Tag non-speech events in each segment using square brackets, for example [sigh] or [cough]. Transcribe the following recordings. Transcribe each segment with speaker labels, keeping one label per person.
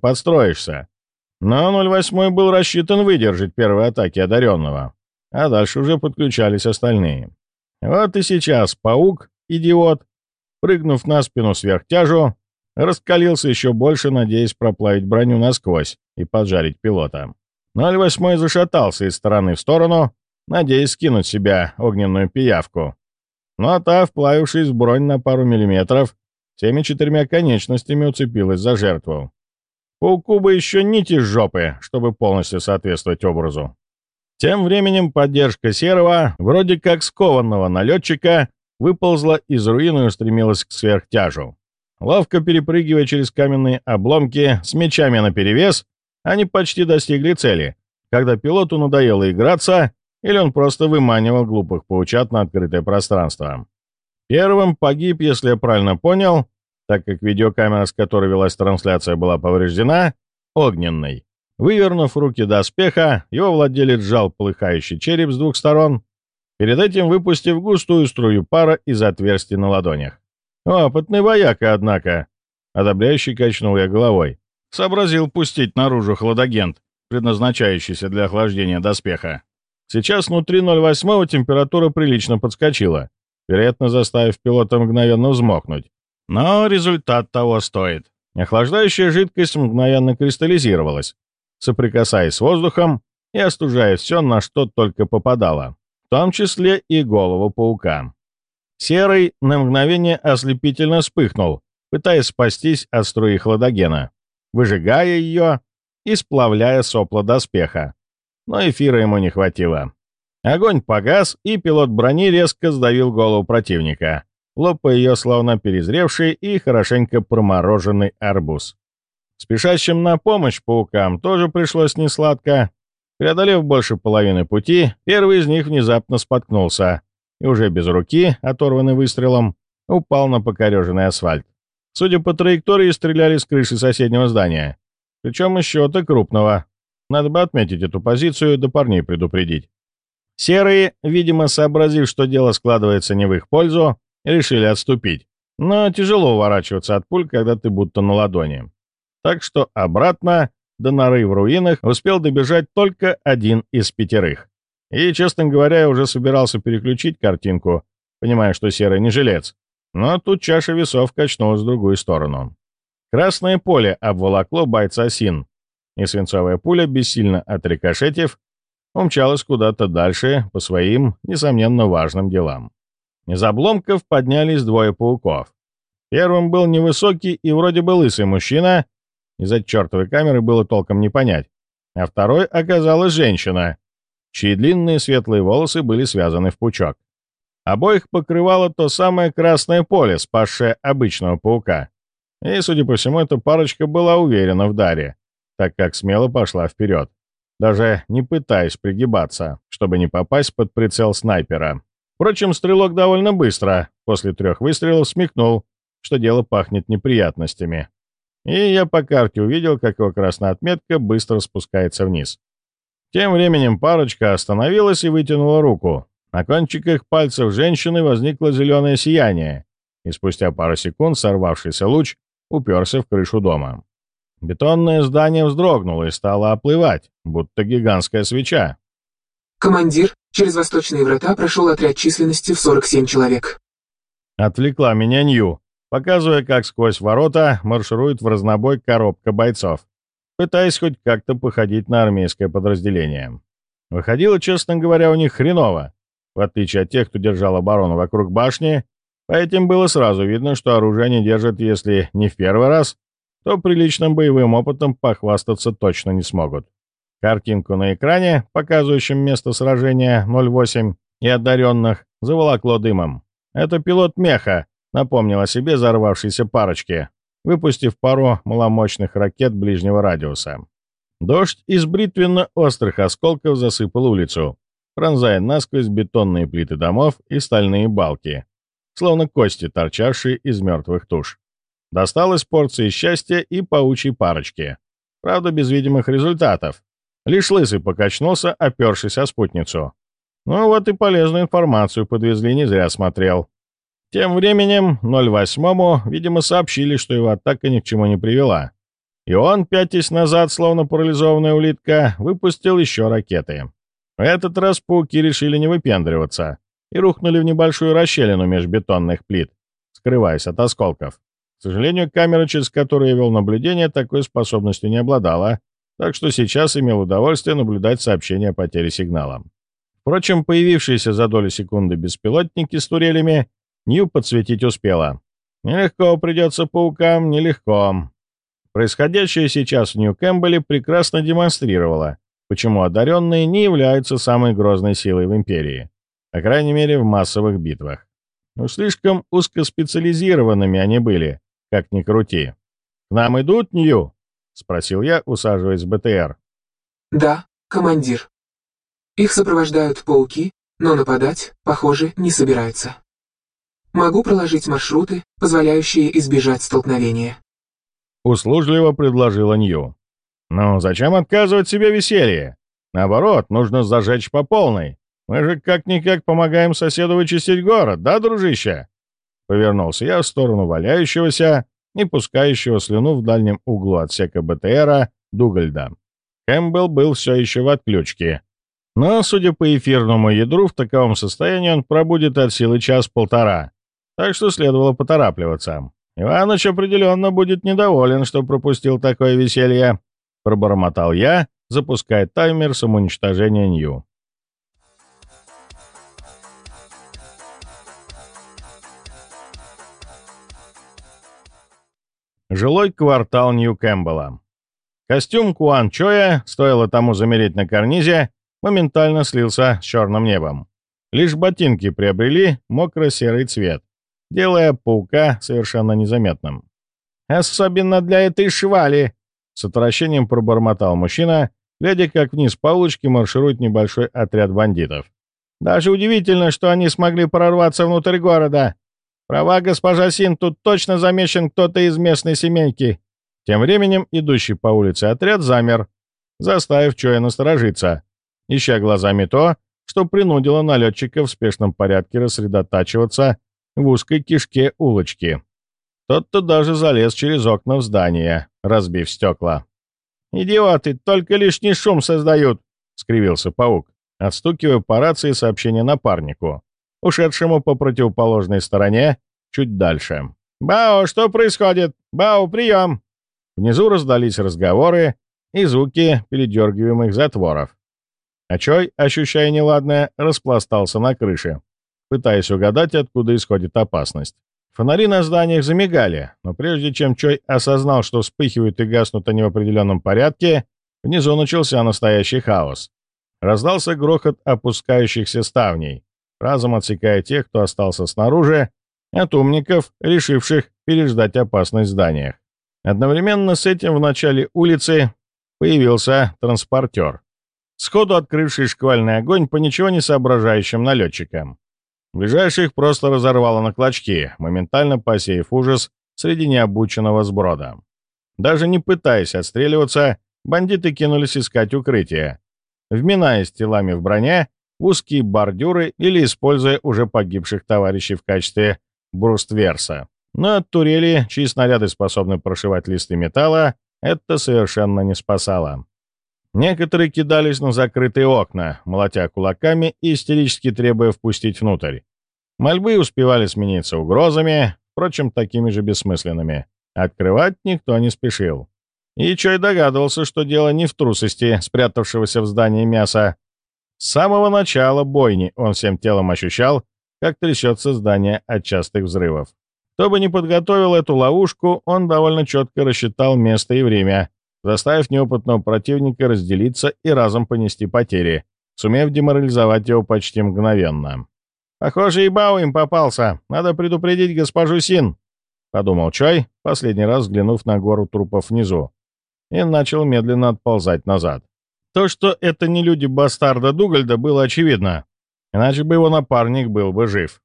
Speaker 1: подстроишься. Но 08 был рассчитан выдержать первые атаки одаренного, а дальше уже подключались остальные. Вот и сейчас паук, идиот, прыгнув на спину сверхтяжу, раскалился еще больше, надеясь проплавить броню насквозь и поджарить пилота. 08 зашатался из стороны в сторону, надеясь скинуть себя огненную пиявку. Но та, вплавившись в бронь на пару миллиметров, всеми четырьмя конечностями уцепилась за жертву. Пауку бы еще нити жопы, чтобы полностью соответствовать образу. Тем временем поддержка Серого, вроде как скованного налетчика, выползла из руины и устремилась к сверхтяжу. Ловко перепрыгивая через каменные обломки с мечами наперевес, они почти достигли цели, когда пилоту надоело играться, или он просто выманивал глупых паучат на открытое пространство. Первым погиб, если я правильно понял, так как видеокамера, с которой велась трансляция, была повреждена, огненной. Вывернув руки доспеха, его владелец сжал полыхающий череп с двух сторон, перед этим выпустив густую струю пара из отверстий на ладонях. «Опытный вояка, однако!» Одобряющий качнул я головой. Сообразил пустить наружу хладагент, предназначающийся для охлаждения доспеха. Сейчас внутри 0,8 температура прилично подскочила, вероятно, заставив пилота мгновенно взмокнуть. Но результат того стоит. Охлаждающая жидкость мгновенно кристаллизировалась, соприкасаясь с воздухом и остужая все, на что только попадало, в том числе и голову паука. Серый на мгновение ослепительно вспыхнул, пытаясь спастись от струи хладогена выжигая ее и сплавляя сопла доспеха. Но эфира ему не хватило. Огонь погас, и пилот брони резко сдавил голову противника, лопая ее словно перезревший и хорошенько промороженный арбуз. Спешащим на помощь паукам тоже пришлось несладко. Преодолев больше половины пути, первый из них внезапно споткнулся и уже без руки, оторванный выстрелом, упал на покореженный асфальт. Судя по траектории, стреляли с крыши соседнего здания. Причем еще то крупного. Надо бы отметить эту позицию, да парней предупредить. Серые, видимо, сообразив, что дело складывается не в их пользу, решили отступить. Но тяжело уворачиваться от пуль, когда ты будто на ладони. Так что обратно, до норы в руинах, успел добежать только один из пятерых. И, честно говоря, я уже собирался переключить картинку, понимая, что Серый не жилец, но тут чаша весов качнулась в другую сторону. Красное поле обволокло бойца Син, и свинцовая пуля, бессильно отрикошетив, умчалась куда-то дальше по своим, несомненно, важным делам. Из обломков поднялись двое пауков. Первым был невысокий и вроде бы лысый мужчина, из-за чертовой камеры было толком не понять, а второй оказалась женщина, чьи длинные светлые волосы были связаны в пучок. Обоих покрывало то самое красное поле, спасшее обычного паука. И, судя по всему, эта парочка была уверена в даре, так как смело пошла вперед, даже не пытаясь пригибаться, чтобы не попасть под прицел снайпера. Впрочем, стрелок довольно быстро, после трех выстрелов, смекнул, что дело пахнет неприятностями. И я по карте увидел, как его красная отметка быстро спускается вниз. Тем временем парочка остановилась и вытянула руку, на кончиках пальцев женщины возникло зеленое сияние, и спустя пару секунд сорвавшийся луч уперся в крышу дома. Бетонное здание вздрогнуло и стало оплывать, будто гигантская свеча.
Speaker 2: «Командир, через восточные врата прошел отряд численностью в 47 человек».
Speaker 1: Отвлекла меня Нью, показывая, как сквозь ворота марширует в разнобой коробка бойцов, пытаясь хоть как-то походить на армейское подразделение. Выходило, честно говоря, у них хреново. В отличие от тех, кто держал оборону вокруг башни, по этим было сразу видно, что оружие они держат, если не в первый раз, то приличным боевым опытом похвастаться точно не смогут. Картинку на экране, показывающем место сражения 08 и одаренных, заволокло дымом. Это пилот меха, напомнил о себе взорвавшейся парочке, выпустив пару маломощных ракет ближнего радиуса. Дождь из бритвенно-острых осколков засыпал улицу, пронзая насквозь бетонные плиты домов и стальные балки, словно кости, торчавшие из мертвых туш. Досталось порции счастья и паучьей парочки. Правда, без видимых результатов. Лишь лысый покачнулся, опершись о спутницу. Ну вот и полезную информацию подвезли, не зря смотрел. Тем временем 08-му, видимо, сообщили, что его атака ни к чему не привела. И он, пятясь назад, словно парализованная улитка, выпустил еще ракеты. В этот раз пауки решили не выпендриваться и рухнули в небольшую расщелину меж бетонных плит, скрываясь от осколков. К сожалению, камера, через которую я вел наблюдение, такой способностью не обладала, так что сейчас имел удовольствие наблюдать сообщение о потере сигнала. Впрочем, появившиеся за долю секунды беспилотники с турелями Нью подсветить успела. Нелегко придется паукам, нелегко. Происходящее сейчас в Нью-Кэмпбелле прекрасно демонстрировало, почему одаренные не являются самой грозной силой в Империи, по крайней мере в массовых битвах. Но слишком узкоспециализированными они были, как ни крути. «К нам идут, Нью?» — спросил я, усаживаясь в БТР.
Speaker 2: Да, командир. Их сопровождают пауки, но нападать, похоже, не собираются. Могу проложить маршруты, позволяющие избежать столкновения.
Speaker 1: Услужливо предложила Нью. «Ну, зачем отказывать себе веселье? Наоборот, нужно зажечь по полной. Мы же как-никак помогаем соседу вычистить город, да, дружище?» Повернулся я в сторону валяющегося, не пускающего слюну в дальнем углу отсека БТРа Дугальда. Кэмпбелл был все еще в отключке. Но, судя по эфирному ядру, в таковом состоянии он пробудет от силы час-полтора. Так что следовало поторапливаться. Иваныч определенно будет недоволен, что пропустил такое веселье. — пробормотал я, запуская таймер самоуничтожения Нью. Жилой квартал Нью-Кэмпбелла. Костюм Куан Чоя, стоило тому замереть на карнизе, моментально слился с черным небом. Лишь ботинки приобрели мокро-серый цвет, делая паука совершенно незаметным. «Особенно для этой швали!» С отвращением пробормотал мужчина, глядя, как вниз по улочке марширует небольшой отряд бандитов. «Даже удивительно, что они смогли прорваться внутрь города. Права, госпожа Син, тут точно замешан кто-то из местной семейки». Тем временем идущий по улице отряд замер, заставив Чоя насторожиться, ища глазами то, что принудило налетчика в спешном порядке рассредотачиваться в узкой кишке улочки. Тот-то даже залез через окна в здание, разбив стекла. «Идиоты, только лишний шум создают!» — скривился паук, отстукивая по рации сообщение напарнику, ушедшему по противоположной стороне, чуть дальше. «Бао, что происходит? Бао, прием!» Внизу раздались разговоры и звуки передергиваемых затворов. А Чой, ощущая неладное, распластался на крыше, пытаясь угадать, откуда исходит опасность. Фонари на зданиях замигали, но прежде чем Чой осознал, что вспыхивают и гаснут они в определенном порядке, внизу начался настоящий хаос. Раздался грохот опускающихся ставней, разом отсекая тех, кто остался снаружи, от умников, решивших переждать опасность в зданиях. Одновременно с этим в начале улицы появился транспортер, сходу открывший шквальный огонь по ничего не соображающим налетчикам. Ближайших просто разорвало на клочки, моментально посеяв ужас среди необученного сброда. Даже не пытаясь отстреливаться, бандиты кинулись искать укрытие, вминаясь телами в броне, узкие бордюры или используя уже погибших товарищей в качестве брустверса. Но от турели, чьи снаряды способны прошивать листы металла, это совершенно не спасало. Некоторые кидались на закрытые окна, молотя кулаками и истерически требуя впустить внутрь. Мольбы успевали смениться угрозами, впрочем, такими же бессмысленными. Открывать никто не спешил. И Чой догадывался, что дело не в трусости, спрятавшегося в здании мяса. С самого начала бойни он всем телом ощущал, как трясется здание от частых взрывов. Кто бы ни подготовил эту ловушку, он довольно четко рассчитал место и время, заставив неопытного противника разделиться и разом понести потери, сумев деморализовать его почти мгновенно. «Похоже, и Бао им попался. Надо предупредить госпожу Син», — подумал Чай, последний раз взглянув на гору трупов внизу, и начал медленно отползать назад. То, что это не люди бастарда Дугальда, было очевидно, иначе бы его напарник был бы жив.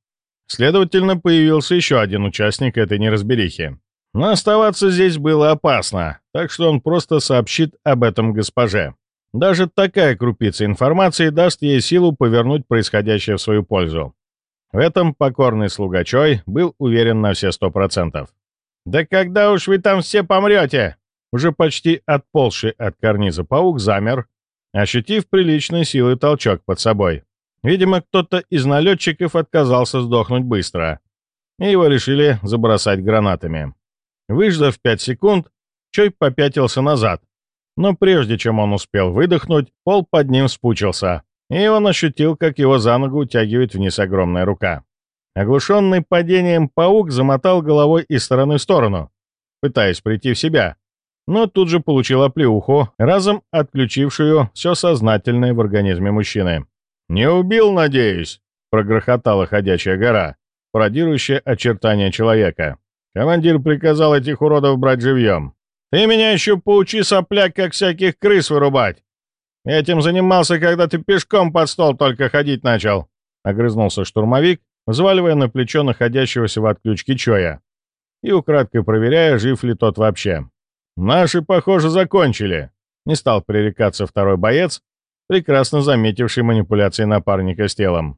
Speaker 1: Следовательно, появился еще один участник этой неразберихи. Но оставаться здесь было опасно, так что он просто сообщит об этом госпоже. Даже такая крупица информации даст ей силу повернуть происходящее в свою пользу. В этом покорный слуга Чой был уверен на все сто процентов. «Да когда уж вы там все помрете?» Уже почти отползший от карниза паук замер, ощутив приличной силы толчок под собой. Видимо, кто-то из налетчиков отказался сдохнуть быстро, и его решили забросать гранатами. Выждав 5 секунд, Чой попятился назад, но прежде чем он успел выдохнуть, пол под ним спучился, и он ощутил, как его за ногу утягивает вниз огромная рука. Оглушенный падением паук замотал головой из стороны в сторону, пытаясь прийти в себя, но тут же получил оплеуху, разом отключившую все сознательное в организме мужчины. «Не убил, надеюсь?» — прогрохотала ходячая гора, пародирующая очертания человека. Командир приказал этих уродов брать живьем. «Ты меня еще поучи, сопляк, как всяких крыс вырубать! Этим занимался, когда ты пешком под стол только ходить начал!» — огрызнулся штурмовик, взваливая на плечо находящегося в отключке Чоя и украдкой проверяя, жив ли тот вообще. «Наши, похоже, закончили», — не стал пререкаться второй боец, прекрасно заметивший манипуляции напарника с телом.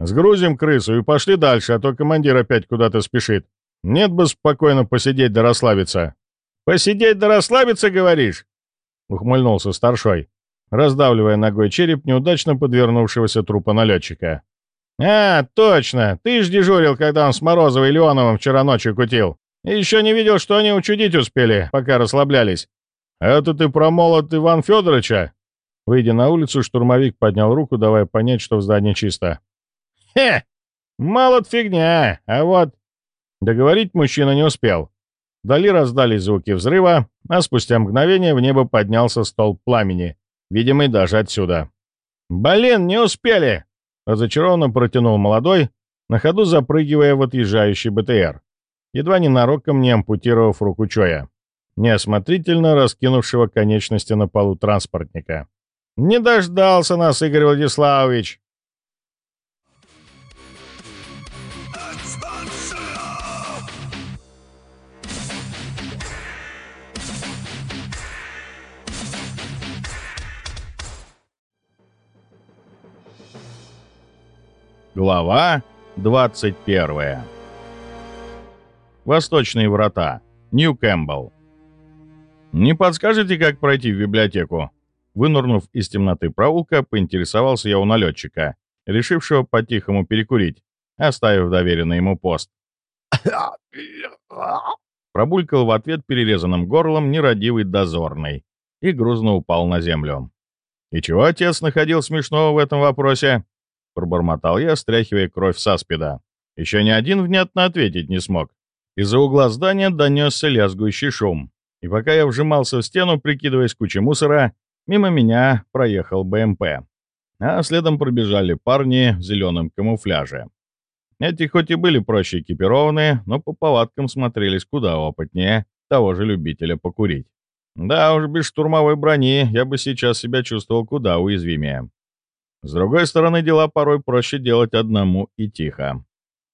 Speaker 1: «Сгрузим крысу и пошли дальше, а то командир опять куда-то спешит. Нет бы спокойно посидеть да расслабиться». «Посидеть да расслабиться, говоришь?» — ухмыльнулся старшой, раздавливая ногой череп неудачно подвернувшегося трупа налетчика. «А, точно! Ты ж дежурил, когда он с Морозовой и Леоновым вчера ночью кутил. И еще не видел, что они учудить успели, пока расслаблялись. Это ты про молот Иван Федоровича?» Выйдя на улицу, штурмовик поднял руку, давая понять, что в здании чисто. «Хе! Молот фигня, а вот...» Договорить мужчина не успел. Вдали раздались звуки взрыва, а спустя мгновение в небо поднялся столб пламени, видимый даже отсюда. «Блин, не успели!» — разочарованно протянул молодой, на ходу запрыгивая в отъезжающий БТР, едва ненароком не ампутировав руку Чоя, неосмотрительно раскинувшего конечности на полу транспортника. «Не дождался нас, Игорь Владиславович!» Глава 21 Восточные врата. Нью Кэмпбелл. «Не подскажете, как пройти в библиотеку?» Вынурнув из темноты проулка, поинтересовался я у налетчика, решившего по-тихому перекурить, оставив доверенный ему пост. Пробулькал в ответ перерезанным горлом нерадивый дозорный и грузно упал на землю. «И чего отец находил смешного в этом вопросе?» — пробормотал я, стряхивая кровь со спида. Еще ни один внятно ответить не смог. Из-за угла здания донесся лязгующий шум. И пока я вжимался в стену, прикидываясь кучей мусора, мимо меня проехал БМП. А следом пробежали парни в зеленом камуфляже. Эти хоть и были проще экипированы, но по повадкам смотрелись куда опытнее того же любителя покурить. Да уж, без штурмовой брони я бы сейчас себя чувствовал куда уязвимее. С другой стороны, дела порой проще делать одному и тихо.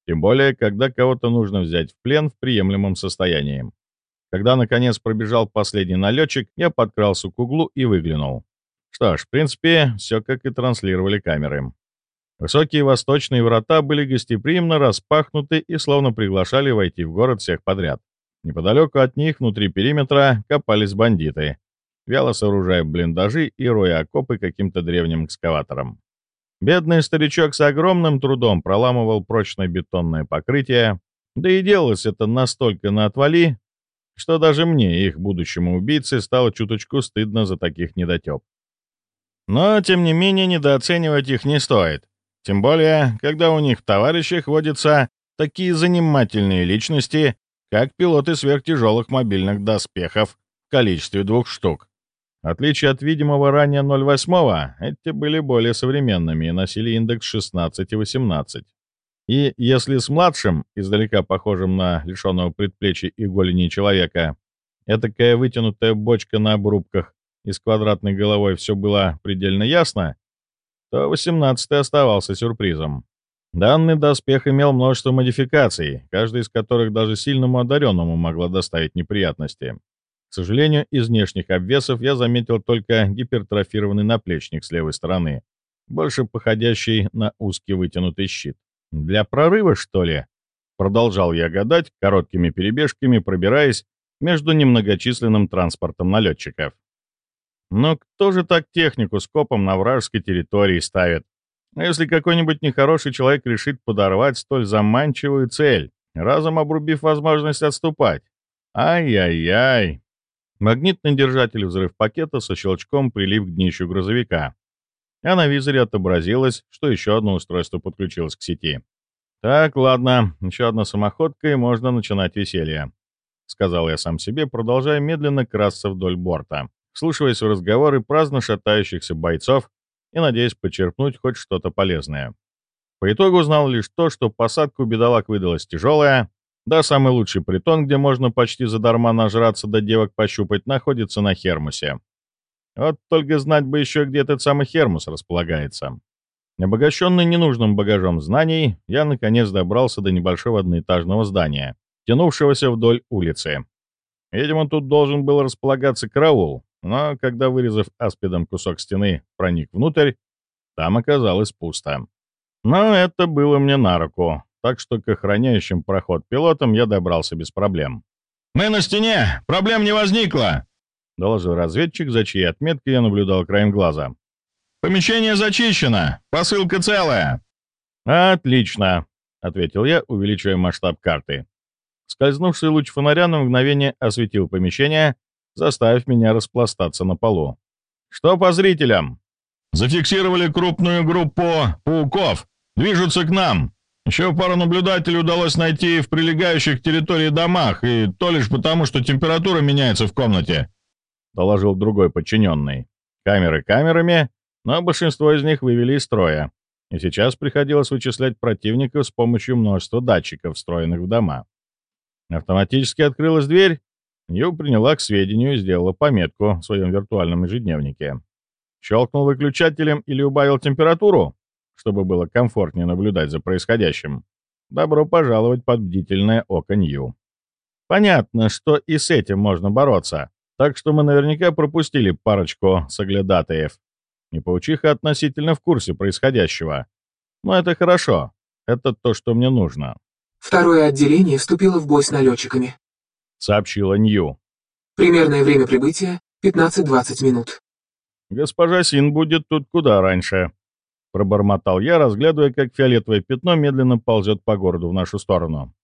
Speaker 1: Тем более, когда кого-то нужно взять в плен в приемлемом состоянии. Когда, наконец, пробежал последний налетчик, я подкрался к углу и выглянул. Что ж, в принципе, все как и транслировали камеры. Высокие восточные врата были гостеприимно распахнуты и словно приглашали войти в город всех подряд. Неподалеку от них, внутри периметра, копались бандиты, вяло сооружая блиндажи и роя окопы каким-то древним экскаватором. Бедный старичок с огромным трудом проламывал прочное бетонное покрытие, да и делалось это настолько на отвали, что даже мне, их будущему убийце, стало чуточку стыдно за таких недотеп. Но, тем не менее, недооценивать их не стоит. Тем более, когда у них в товарищах водятся такие занимательные личности, как пилоты сверхтяжелых мобильных доспехов в количестве двух штук. Отличие от видимого ранее 0,8, эти были более современными и носили индекс 16 и 18. И если с младшим, издалека похожим на лишенного предплечья и голени человека, этакая вытянутая бочка на обрубках и с квадратной головой все было предельно ясно, то 18-й оставался сюрпризом. Данный доспех имел множество модификаций, каждая из которых даже сильному одаренному могла доставить неприятности. К сожалению, из внешних обвесов я заметил только гипертрофированный наплечник с левой стороны, больше походящий на узкий вытянутый щит. «Для прорыва, что ли?» Продолжал я гадать, короткими перебежками пробираясь между немногочисленным транспортом налетчиков. Но кто же так технику с копом на вражеской территории ставит? А если какой-нибудь нехороший человек решит подорвать столь заманчивую цель, разом обрубив возможность отступать? Ай-яй-яй. Магнитный держатель взрыв пакета со щелчком прилип к днищу грузовика. А на визоре отобразилось, что еще одно устройство подключилось к сети. «Так, ладно, еще одна самоходка, и можно начинать веселье», — сказал я сам себе, продолжая медленно красться вдоль борта вслушиваясь в разговоры праздно шатающихся бойцов и надеясь почерпнуть хоть что-то полезное. По итогу узнал лишь то, что посадка у бедолаг выдалась тяжелая, да самый лучший притон, где можно почти задарма нажраться да девок пощупать, находится на Хермусе. Вот только знать бы еще, где этот самый Хермус располагается. Обогащенный ненужным багажом знаний, я наконец добрался до небольшого одноэтажного здания, тянувшегося вдоль улицы. Видимо, тут должен был располагаться караул, но когда, вырезав аспидом кусок стены, проник внутрь, там оказалось пусто. Но это было мне на руку, так что к охраняющим проход пилотам я добрался без проблем.
Speaker 3: «Мы на стене! Проблем не возникло!»
Speaker 1: — доложил разведчик, за чьей отметкой я наблюдал краем глаза.
Speaker 3: «Помещение зачищено! Посылка целая!»
Speaker 1: «Отлично!» — ответил я, увеличивая масштаб карты. Скользнувший луч фонаря на мгновение осветил помещение, заставив меня распластаться на полу. «Что по зрителям?»
Speaker 3: «Зафиксировали крупную группу пауков. Движутся к нам. Еще пару наблюдателей удалось найти в прилегающих к территории домах, и то лишь потому, что температура меняется в комнате», —
Speaker 1: доложил другой подчиненный. Камеры камерами, но большинство из них вывели из строя, и сейчас приходилось вычислять противников с помощью множества датчиков, встроенных в дома. Автоматически открылась дверь, Нью приняла к сведению и сделала пометку в своем виртуальном ежедневнике. Щелкнул выключателем или убавил температуру, чтобы было комфортнее наблюдать за происходящим. Добро пожаловать под бдительное око Нью. Понятно, что и с этим можно бороться, так что мы наверняка пропустили парочку соглядатаев. И паучиха относительно в курсе происходящего. Но это хорошо. Это то, что мне нужно.
Speaker 2: Второе отделение вступило в бой с налетчиками
Speaker 1: сообщила Нью.
Speaker 2: «Примерное время прибытия — 15-20 минут».
Speaker 1: «Госпожа Син будет тут куда раньше», — пробормотал я, разглядывая, как фиолетовое пятно медленно ползет по городу в нашу сторону.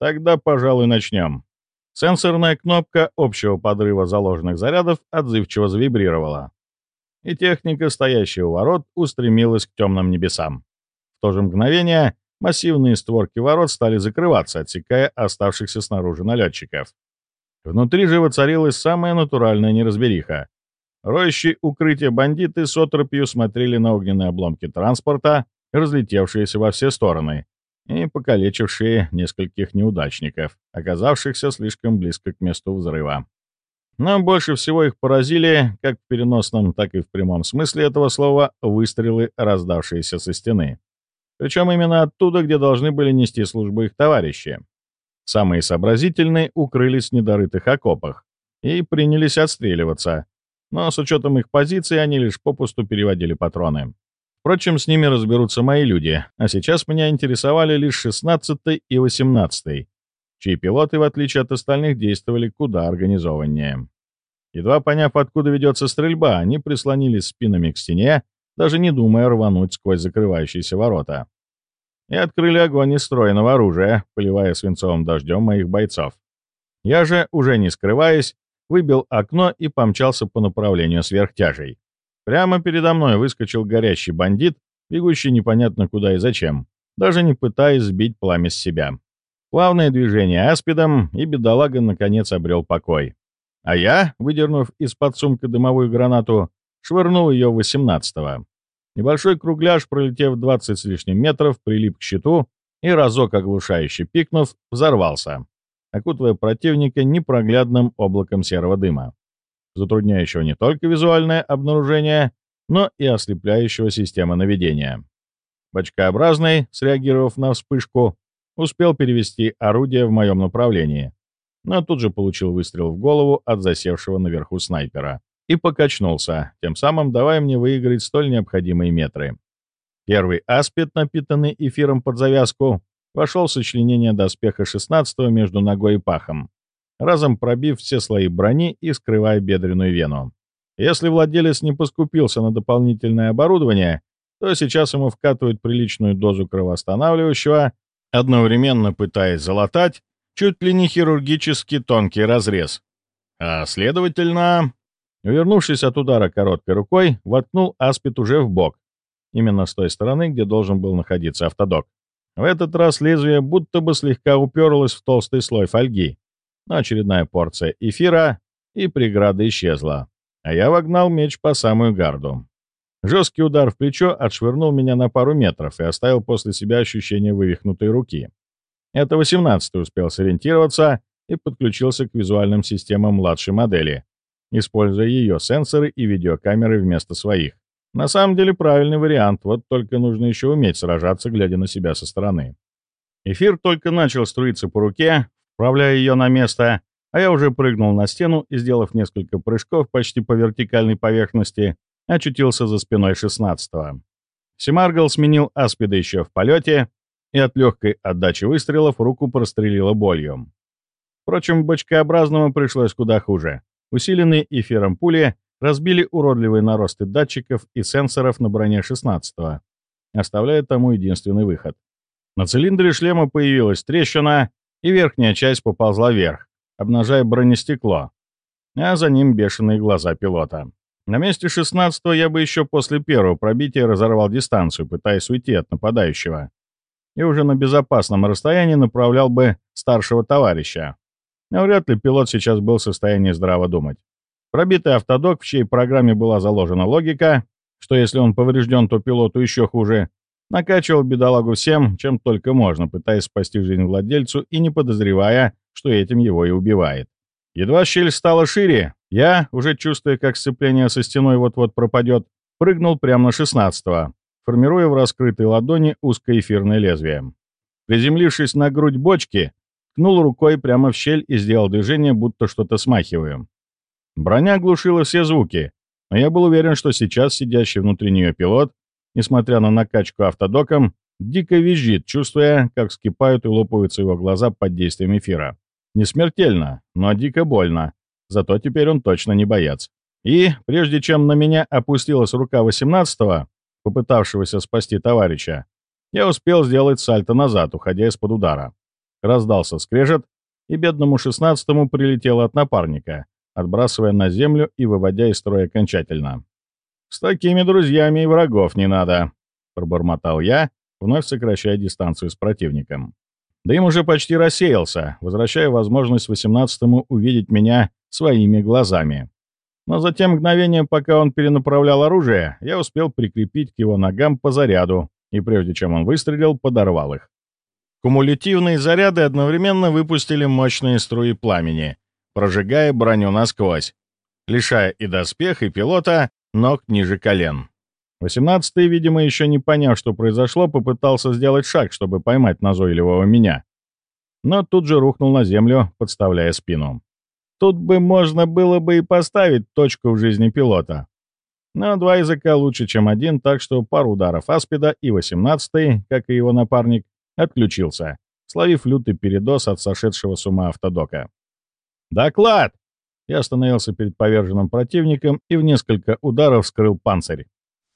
Speaker 1: «Тогда, пожалуй, начнем». Сенсорная кнопка общего подрыва заложенных зарядов отзывчиво завибрировала. И техника, стоящая у ворот, устремилась к темным небесам. В то же мгновение массивные створки ворот стали закрываться, отсекая оставшихся снаружи налетчиков. Внутри же воцарилась самая натуральная неразбериха. Роющие укрытия бандиты с отропью смотрели на огненные обломки транспорта, разлетевшиеся во все стороны, и покалечившие нескольких неудачников, оказавшихся слишком близко к месту взрыва. Но больше всего их поразили, как в переносном, так и в прямом смысле этого слова, выстрелы, раздавшиеся со стены. Причем именно оттуда, где должны были нести службу их товарищи. Самые сообразительные укрылись в недорытых окопах и принялись отстреливаться, но с учетом их позиции они лишь попусту переводили патроны. Впрочем, с ними разберутся мои люди, а сейчас меня интересовали лишь 16 и 18 чьи пилоты, в отличие от остальных, действовали куда организованнее. Едва поняв, откуда ведется стрельба, они прислонились спинами к стене, даже не думая рвануть сквозь закрывающиеся ворота и открыли огонь из стройного оружия, поливая свинцовым дождем моих бойцов. Я же, уже не скрываясь, выбил окно и помчался по направлению сверхтяжей. Прямо передо мной выскочил горящий бандит, бегущий непонятно куда и зачем, даже не пытаясь сбить пламя с себя. Плавное движение аспидом, и бедолага наконец обрел покой. А я, выдернув из-под сумки дымовую гранату, швырнул ее восемнадцатого. Небольшой кругляш, пролетев 20 с лишним метров, прилип к щиту и, разок оглушающе пикнув, взорвался, окутывая противника непроглядным облаком серого дыма, затрудняющего не только визуальное обнаружение, но и ослепляющего систему наведения. Бочкообразный, среагировав на вспышку, успел перевести орудие в моем направлении, но тут же получил выстрел в голову от засевшего наверху снайпера и покачнулся, тем самым давая мне выиграть столь необходимые метры. Первый аспид, напитанный эфиром под завязку, вошел в сочленение доспеха 16 между ногой и пахом. разом пробив все слои брони и скрывая бедренную вену. Если владелец не поскупился на дополнительное оборудование, то сейчас ему вкатывают приличную дозу кровоостанавливающего, одновременно пытаясь залатать чуть ли не хирургически тонкий разрез. А следовательно, увернувшись от удара короткой рукой, воткнул аспид уже в бок, именно с той стороны, где должен был находиться автодок. В этот раз лезвие будто бы слегка уперлось в толстый слой фольги, но очередная порция эфира, и преграда исчезла, а я вогнал меч по самую гарду. Жесткий удар в плечо отшвырнул меня на пару метров и оставил после себя ощущение вывихнутой руки. Это 18-й успел сориентироваться и подключился к визуальным системам младшей модели, используя ее сенсоры и видеокамеры вместо своих. На самом деле правильный вариант, вот только нужно еще уметь сражаться, глядя на себя со стороны. Эфир только начал струиться по руке, вправляя ее на место, а я уже прыгнул на стену и, сделав несколько прыжков почти по вертикальной поверхности, очутился за спиной 16-го. Семаргл сменил аспида еще в полете, и от легкой отдачи выстрелов руку прострелило болью. Впрочем, бочкообразному пришлось куда хуже. Усиленные эфиром пули разбили уродливые наросты датчиков и сенсоров на броне 16-го, оставляя тому единственный выход. На цилиндре шлема появилась трещина, и верхняя часть поползла вверх, обнажая бронестекло, а за ним бешеные глаза пилота. На месте 16-го я бы еще после первого пробития разорвал дистанцию, пытаясь уйти от нападающего, и уже на безопасном расстоянии направлял бы старшего товарища. Но вряд ли пилот сейчас был в состоянии здраво думать. Пробитый автодок, в чьей программе была заложена логика, что если он поврежден, то пилоту еще хуже, накачивал бедолагу всем, чем только можно, пытаясь спасти жизнь владельцу и не подозревая, что этим его и убивает. Едва щель стала шире, я, уже чувствуя, как сцепление со стеной вот-вот пропадет, прыгнул прямо на шестнадцатого, формируя в раскрытой ладони узкое эфирное лезвие. Приземлившись на грудь бочки, ткнул рукой прямо в щель и сделал движение, будто что-то смахиваю. Броня глушила все звуки, но я был уверен, что сейчас сидящий внутри нее пилот, несмотря на накачку автодоком, дико визжит, чувствуя, как вскипают и лопаются его глаза под действием эфира. Не смертельно, но дико больно, зато теперь он точно не боец. И, прежде чем на меня опустилась рука 18-го, попытавшегося спасти товарища, я успел сделать сальто назад, уходя из-под удара. Раздался скрежет, и бедному 16-му прилетело от напарника, отбрасывая на землю и выводя из строя окончательно. «С такими друзьями и врагов не надо», — пробормотал я, вновь сокращая дистанцию с противником. Дым уже почти рассеялся, возвращая возможность 18-му увидеть меня своими глазами. Но за те пока он перенаправлял оружие, я успел прикрепить к его ногам по заряду, и прежде чем он выстрелил, подорвал их. Кумулятивные заряды одновременно выпустили мощные струи пламени, прожигая броню насквозь, лишая и доспех, и пилота ног ниже колен. Восемнадцатый, видимо, еще не поняв, что произошло, попытался сделать шаг, чтобы поймать назойливого меня. Но тут же рухнул на землю, подставляя спину. Тут бы можно было бы и поставить точку в жизни пилота. Но два языка лучше, чем один, так что пару ударов аспида и восемнадцатый, как и его напарник, отключился, словив лютый передоз от сошедшего с ума автодока. «Доклад!» Я остановился перед поверженным противником и в несколько ударов скрыл панцирь.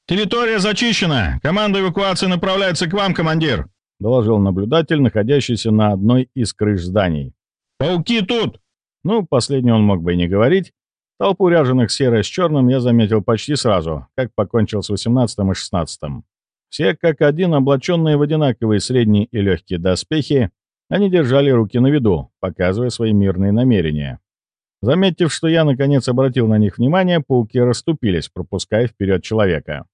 Speaker 3: «Территория зачищена! Команда эвакуации направляется к вам, командир!»
Speaker 1: — доложил наблюдатель, находящийся на одной из крыш зданий.
Speaker 3: «Пауки тут!»
Speaker 1: Ну, последний он мог бы и не говорить. Толпу ряженых серой с черным я заметил почти сразу, как покончил с 18 и 16 -м. Все как один, облаченные в одинаковые средние и легкие доспехи, они держали руки на виду, показывая свои мирные намерения. Заметив, что я наконец обратил на них внимание, пауки расступились, пропуская вперед человека.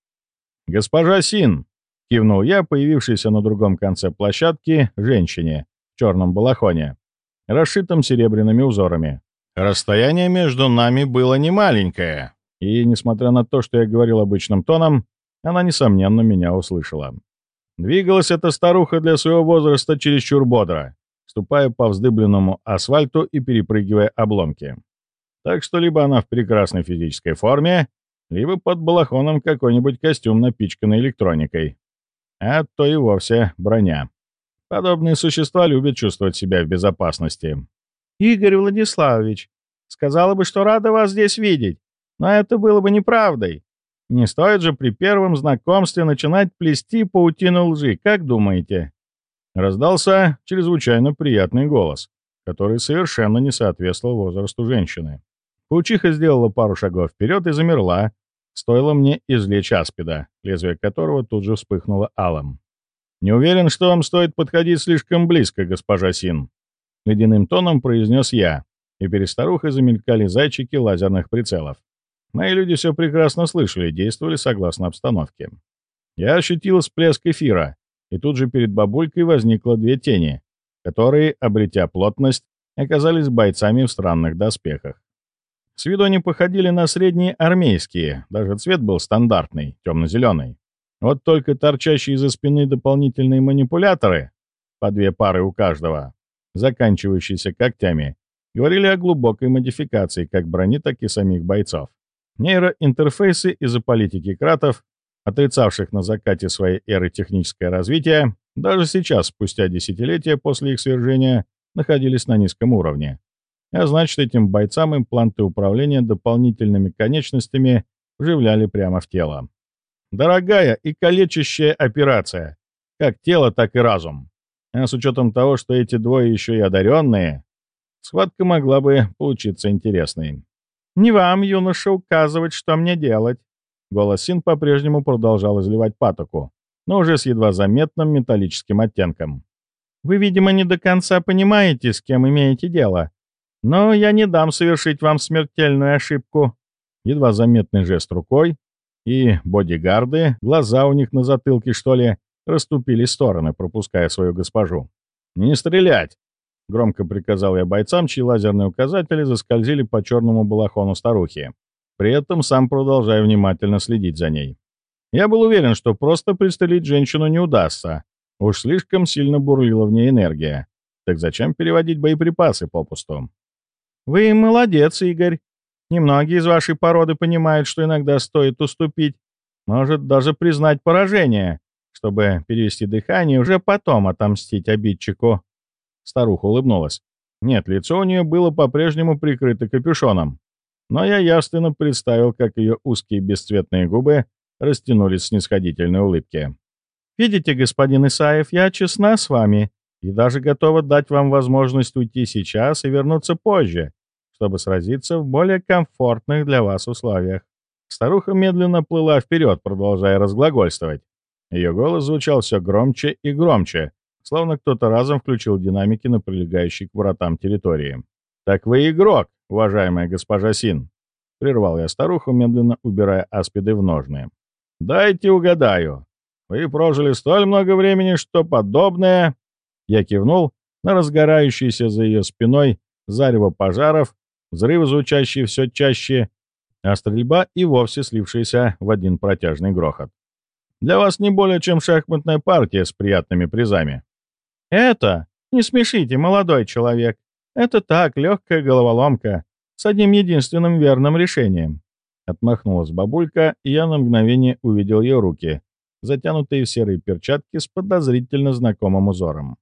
Speaker 1: «Госпожа Син!» — кивнул я, появившийся на другом конце площадки, женщине в черном балахоне, расшитом серебряными узорами. Расстояние между нами было немаленькое, и, несмотря на то, что я говорил обычным тоном, она, несомненно, меня услышала. Двигалась эта старуха для своего возраста чересчур бодро, ступая по вздыбленному асфальту и перепрыгивая обломки. Так что либо она в прекрасной физической форме, либо под балахоном какой-нибудь костюм, напичканный электроникой. А то и вовсе броня. Подобные существа любят чувствовать себя в безопасности. Игорь Владиславович, сказала бы, что рада вас здесь видеть, но это было бы неправдой. Не стоит же при первом знакомстве начинать плести паутину лжи, как думаете?» Раздался чрезвычайно приятный голос, который совершенно не соответствовал возрасту женщины. Паучиха сделала пару шагов вперед и замерла, стоило мне извлечь аспида, лезвие которого тут же вспыхнуло алым. «Не уверен, что вам стоит подходить слишком близко, госпожа Син», — ледяным тоном произнес я, и перед старухой замелькали зайчики лазерных прицелов. Мои люди все прекрасно слышали и действовали согласно обстановке. Я ощутил всплеск эфира, и тут же перед бабулькой возникло две тени, которые, обретя плотность, оказались бойцами в странных доспехах. С виду они походили на средние армейские, даже цвет был стандартный, темно-зеленый. Вот только торчащие из-за спины дополнительные манипуляторы, по две пары у каждого, заканчивающиеся когтями, говорили о глубокой модификации как брони, так и самих бойцов. Нейроинтерфейсы из-за политики кратов, отрицавших на закате своей эры техническое развитие, даже сейчас, спустя десятилетия после их свержения, находились на низком уровне. А значит, этим бойцам импланты управления дополнительными конечностями вживляли прямо в тело. Дорогая и калечащая операция. Как тело, так и разум. А с учетом того, что эти двое еще и одаренные, схватка могла бы получиться интересной. «Не вам, юноша, указывать, что мне делать». Голос Син по-прежнему продолжал изливать патоку, но уже с едва заметным металлическим оттенком. «Вы, видимо, не до конца понимаете, с кем имеете дело. Но я не дам совершить вам смертельную ошибку». Едва заметный жест рукой, и бодигарды, глаза у них на затылке, что ли, расступили стороны, пропуская свою госпожу. «Не стрелять!» — громко приказал я бойцам, чьи лазерные указатели заскользили по черному балахону старухи, при этом сам продолжая внимательно следить за ней. Я был уверен, что просто пристрелить женщину не удастся. Уж слишком сильно бурлила в ней энергия. Так зачем переводить боеприпасы попусту? «Вы молодец, Игорь. Немногие из вашей породы понимают, что иногда стоит уступить. Может, даже признать поражение, чтобы перевести дыхание и уже потом отомстить обидчику». Старуха улыбнулась. Нет, лицо у нее было по-прежнему прикрыто капюшоном. Но я явственно представил, как ее узкие бесцветные губы растянулись в снисходительной улыбке. «Видите, господин Исаев, я честна с вами и даже готова дать вам возможность уйти сейчас и вернуться позже, чтобы сразиться в более комфортных для вас условиях». Старуха медленно плыла вперед, продолжая разглагольствовать. Ее голос звучал все громче и громче, словно кто-то разом включил динамики на прилегающей к вратам территории. «Так вы игрок, уважаемая госпожа Син!» — прервал я старуху, медленно убирая аспиды в ножны. «Дайте угадаю. Вы прожили столь много времени, что подобное...» Я кивнул на разгорающийся за ее спиной зарево пожаров, взрывы, звучащие все чаще, а стрельба и вовсе слившаяся в один протяжный грохот. Для вас не более чем шахматная партия с приятными призами. «Это? Не смешите, молодой человек. Это так, легкая головоломка, с одним единственным верным решением». Отмахнулась бабулька, и я на мгновение увидел ее руки, затянутые в серые перчатки с подозрительно знакомым узором.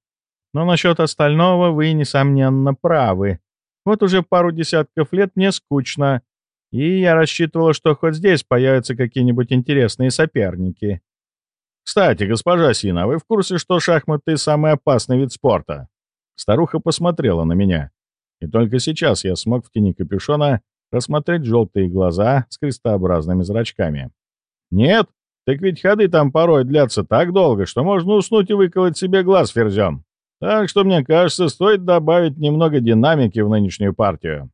Speaker 1: «Но насчет остального вы, несомненно, правы. Вот уже пару десятков лет мне скучно, и я рассчитывала, что хоть здесь появятся какие-нибудь интересные соперники. «Кстати, госпожа Сина, вы в курсе, что шахматы — самый опасный вид спорта?» Старуха посмотрела на меня. И только сейчас я смог в тени капюшона рассмотреть желтые глаза с крестообразными зрачками. «Нет? Так ведь ходы там порой длятся так долго, что можно уснуть и выколоть себе глаз ферзем. Так что, мне кажется, стоит добавить немного динамики в нынешнюю партию».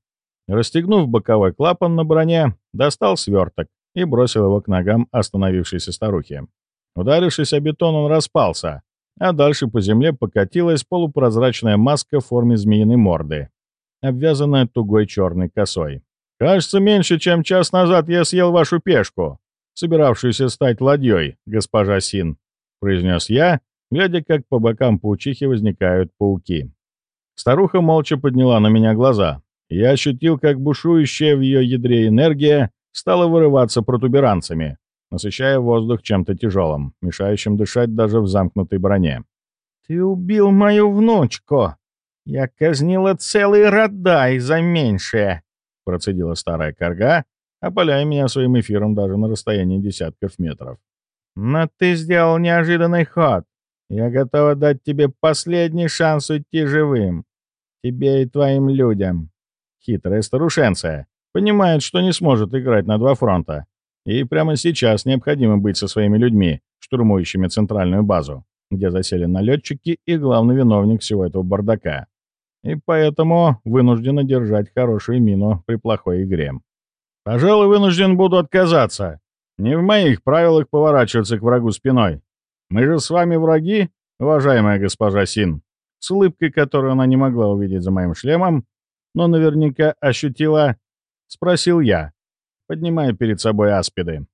Speaker 1: Расстегнув боковой клапан на броне, достал сверток и бросил его к ногам остановившейся старухи. Ударившись о бетон, он распался, а дальше по земле покатилась полупрозрачная маска в форме змеиной морды, обвязанная тугой черной косой. «Кажется, меньше чем час назад я съел вашу пешку, собиравшуюся стать ладьей, госпожа Син», — произнес я, глядя, как по бокам паучихи возникают пауки. Старуха молча подняла на меня глаза. Я ощутил, как бушующая в ее ядре энергия стала вырываться протуберанцами, насыщая воздух чем-то тяжелым, мешающим дышать даже в замкнутой броне. «Ты убил мою внучку! «Я казнила целый родай за меньшее», — процедила старая корга, опаляя меня своим эфиром даже на расстоянии десятков метров. «Но ты сделал неожиданный ход. Я готова дать тебе последний шанс уйти живым. Тебе и твоим людям». Хитрая старушенция. Понимает, что не сможет играть на два фронта. И прямо сейчас необходимо быть со своими людьми, штурмующими центральную базу, где засели налетчики и главный виновник всего этого бардака. И поэтому вынуждена держать хорошую мину при плохой игре. Пожалуй, вынужден буду отказаться. Не в моих правилах поворачиваться к врагу спиной. Мы же с вами враги, уважаемая госпожа Син. С улыбкой, которую она не могла увидеть за моим шлемом, но наверняка ощутила, спросил я, поднимая перед собой аспиды.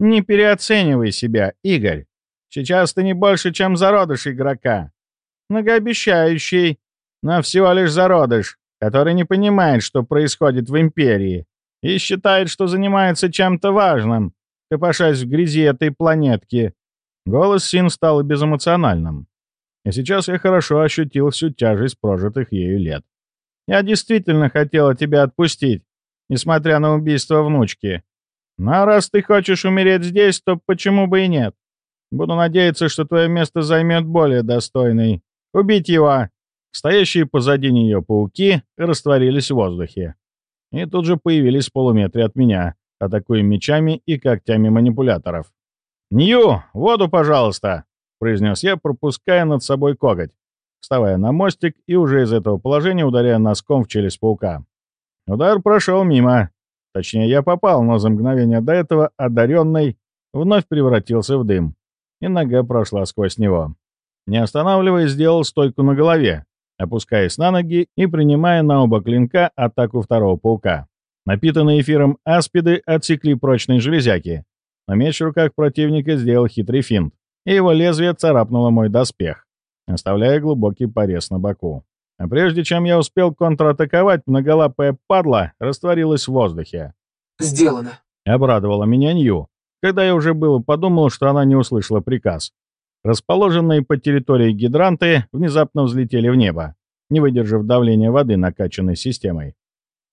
Speaker 1: «Не переоценивай себя, Игорь. Сейчас ты не больше, чем зародыш игрока. Многообещающий, но всего лишь зародыш, который не понимает, что происходит в Империи, и считает, что занимается чем-то важным, копошась в грязи этой планетки». Голос Син стал безэмоциональным. И сейчас я хорошо ощутил всю тяжесть прожитых ею лет. Я действительно хотела тебя отпустить, несмотря на убийство внучки. Но раз ты хочешь умереть здесь, то почему бы и нет? Буду надеяться, что твое место займет более достойный. Убить его!» Стоящие позади нее пауки растворились в воздухе. И тут же появились в полуметре от меня, атакуя мечами и когтями манипуляторов. «Нью, воду, пожалуйста!» — произнес я, пропуская над собой коготь, вставая на мостик и уже из этого положения ударяя носком в челюсть паука. Удар прошел мимо. Точнее, я попал, но за мгновение до этого одаренный вновь превратился в дым, и нога прошла сквозь него. Не останавливаясь, сделал стойку на голове, опускаясь на ноги и принимая на оба клинка атаку второго паука. Напитанные эфиром аспиды отсекли прочные железяки, но меч в руках противника сделал хитрый финт, и его лезвие царапнуло мой доспех, оставляя глубокий порез на боку. А прежде чем я успел контратаковать, многолапая падла растворилась в воздухе.
Speaker 2: «Сделано», —
Speaker 1: обрадовала меня Нью, когда я уже было подумал, что она не услышала приказ. Расположенные по территории гидранты внезапно взлетели в небо, не выдержав давления воды, накачанной системой.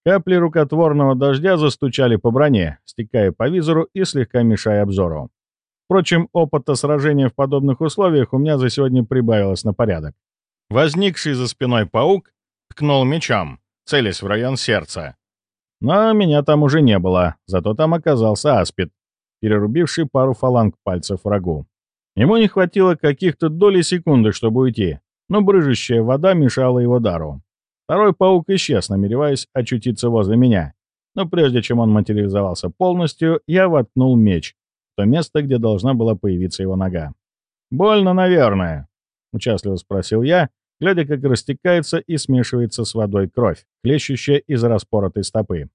Speaker 1: Капли рукотворного дождя застучали по броне, стекая по визору и слегка мешая обзору. Впрочем, опыта сражения в подобных условиях у меня за сегодня прибавилось на порядок. Возникший за спиной паук ткнул мечом, целясь в район сердца. Но меня там уже не было, зато там оказался аспид, перерубивший пару фаланг пальцев врагу. Ему не хватило каких-то доли секунды, чтобы уйти, но брыжущая вода мешала его дару. Второй паук исчез, намереваясь очутиться возле меня. Но прежде чем он материализовался полностью, я воткнул меч в то место, где должна была появиться его нога. «Больно, наверное», — участливо спросил я, глядя, как растекается и смешивается с водой кровь, хлещущая из распоротой стопы.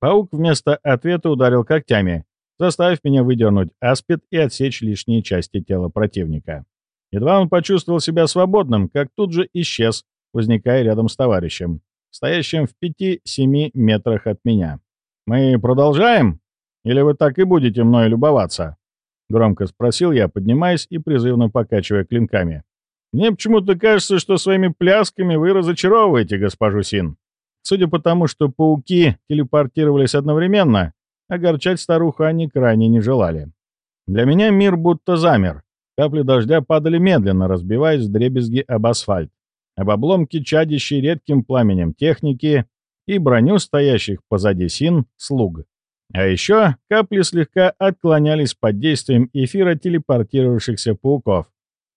Speaker 1: Паук вместо ответа ударил когтями, заставив меня выдернуть аспид и отсечь лишние части тела противника. Едва он почувствовал себя свободным, как тут же исчез, возникая рядом с товарищем, стоящим в пяти-семи метрах от меня. «Мы продолжаем? Или вы так и будете мной любоваться?» Громко спросил я, поднимаясь и призывно покачивая клинками. Мне почему-то кажется, что своими плясками вы разочаровываете госпожу Син. Судя по тому, что пауки телепортировались одновременно, огорчать старуху они крайне не желали. Для меня мир будто замер. Капли дождя падали медленно, разбиваясь в дребезги об асфальт, об обломки, чадящей редким пламенем техники и броню стоящих позади Син слуг. А еще капли слегка отклонялись под действием эфира телепортировавшихся пауков,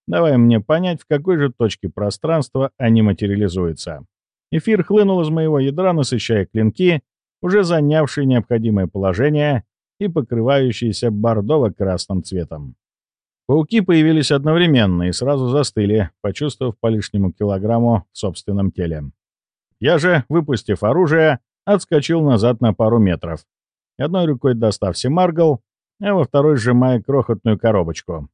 Speaker 1: давая мне понять, в какой же точке пространства они материализуются. Эфир хлынул из моего ядра, насыщая клинки, уже занявшие необходимое положение и покрывающиеся бордово-красным цветом. Пауки появились одновременно и сразу застыли, почувствовав по лишнему килограмму в собственном теле. Я же, выпустив оружие, отскочил назад на пару метров, одной рукой достав Семаргл, а во второй сжимая крохотную коробочку.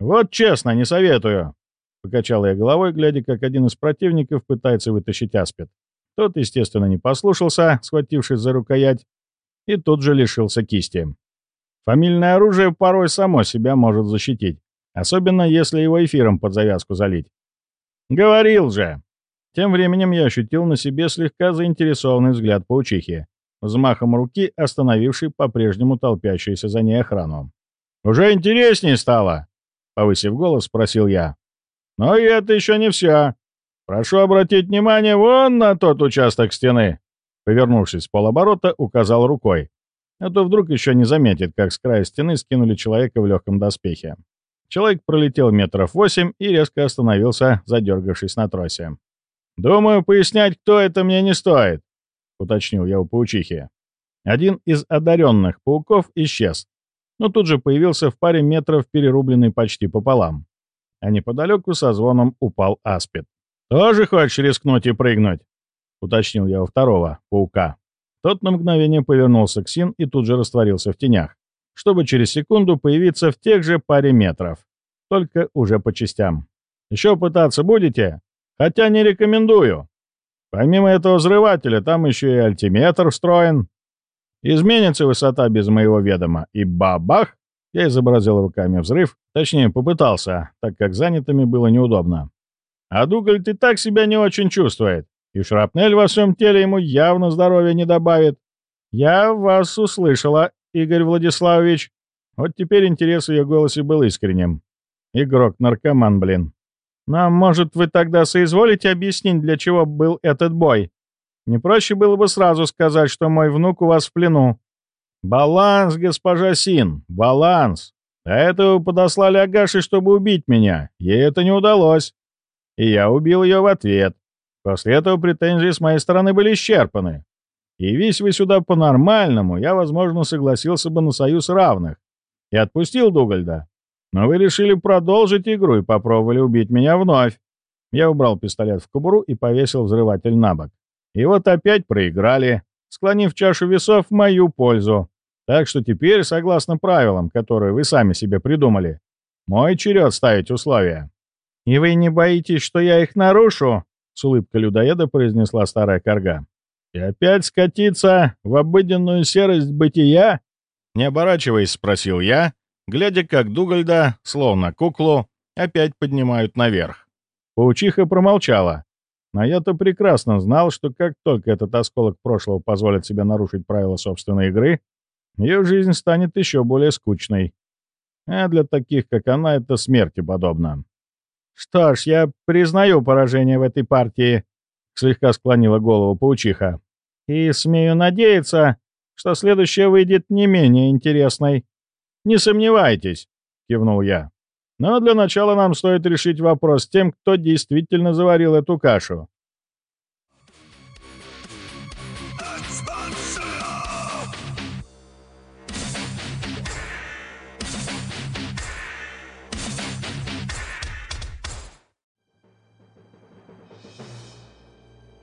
Speaker 1: «Вот честно, не советую!» Покачал я головой, глядя, как один из противников пытается вытащить аспид. Тот, естественно, не послушался, схватившись за рукоять, и тут же лишился кисти. Фамильное оружие порой само себя может защитить, особенно если его эфиром под завязку залить. «Говорил же!» Тем временем я ощутил на себе слегка заинтересованный взгляд паучихи, взмахом руки остановивший по-прежнему толпящуюся за ней охрану. «Уже интереснее стало?» — повысив голос, спросил я. «Но это еще не все. Прошу обратить внимание вон на тот участок стены!» Повернувшись с полоборота, указал рукой. А то вдруг еще не заметит, как с края стены скинули человека в легком доспехе. Человек пролетел метров восемь и резко остановился, задергавшись на тросе. «Думаю, пояснять, кто это мне не стоит», — уточнил я у паучихи. Один из одаренных пауков исчез, но тут же появился в паре метров, перерубленный почти пополам. А неподалеку со звоном упал аспид. «Тоже хочешь рискнуть и прыгнуть?» — уточнил я у второго, паука. Тот на мгновение повернулся к Син и тут же растворился в тенях, чтобы через секунду появиться в тех же паре метров, только уже по частям. «Еще пытаться будете?» Хотя не рекомендую. Помимо этого взрывателя, там еще и альтиметр встроен. Изменится высота без моего ведома, и бабах! Я изобразил руками взрыв, точнее, попытался, так как занятыми было неудобно. А Дугаль и так себя не очень чувствует, и шрапнель во всем теле ему явно здоровья не добавит. Я вас услышала, Игорь Владиславович. Вот теперь интерес в ее голосе был искренним. Игрок-наркоман, блин. Но, может, вы тогда соизволите объяснить, для чего был этот бой? Не проще было бы сразу сказать, что мой внук у вас в плену. Баланс, госпожа Син, баланс. А этого подослали Агаши, чтобы убить меня. Ей это не удалось. И я убил ее в ответ. После этого претензии с моей стороны были исчерпаны. И весь вы сюда по-нормальному, я, возможно, согласился бы на союз равных. И отпустил Дугальда. Но вы решили продолжить игру и попробовали убить меня вновь. Я убрал пистолет в кобуру и повесил взрыватель на бок. И вот опять проиграли, склонив чашу весов в мою пользу. Так что теперь, согласно правилам, которые вы сами себе придумали, мой черед ставить условия. «И вы не боитесь, что я их нарушу?» — с улыбкой людоеда произнесла старая корга. «И опять скатиться в обыденную серость бытия?» Не оборачиваясь, спросил я, глядя, как Дугальда, словно куклу, опять поднимают наверх. Паучиха промолчала. Но я-то прекрасно знал, что как только этот осколок прошлого позволит себе нарушить правила собственной игры, ее жизнь станет еще более скучной. А для таких, как она, это смерти подобно. «Что ж, я признаю поражение в этой партии», — слегка склонила голову паучиха. «И смею надеяться, что следующая выйдет не менее интересной». «Не сомневайтесь», — кивнул я. «Но для начала нам стоит решить вопрос с тем, кто действительно заварил эту кашу».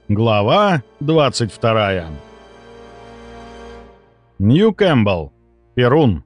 Speaker 1: Глава 22 Нью Кэмпбелл, Перун.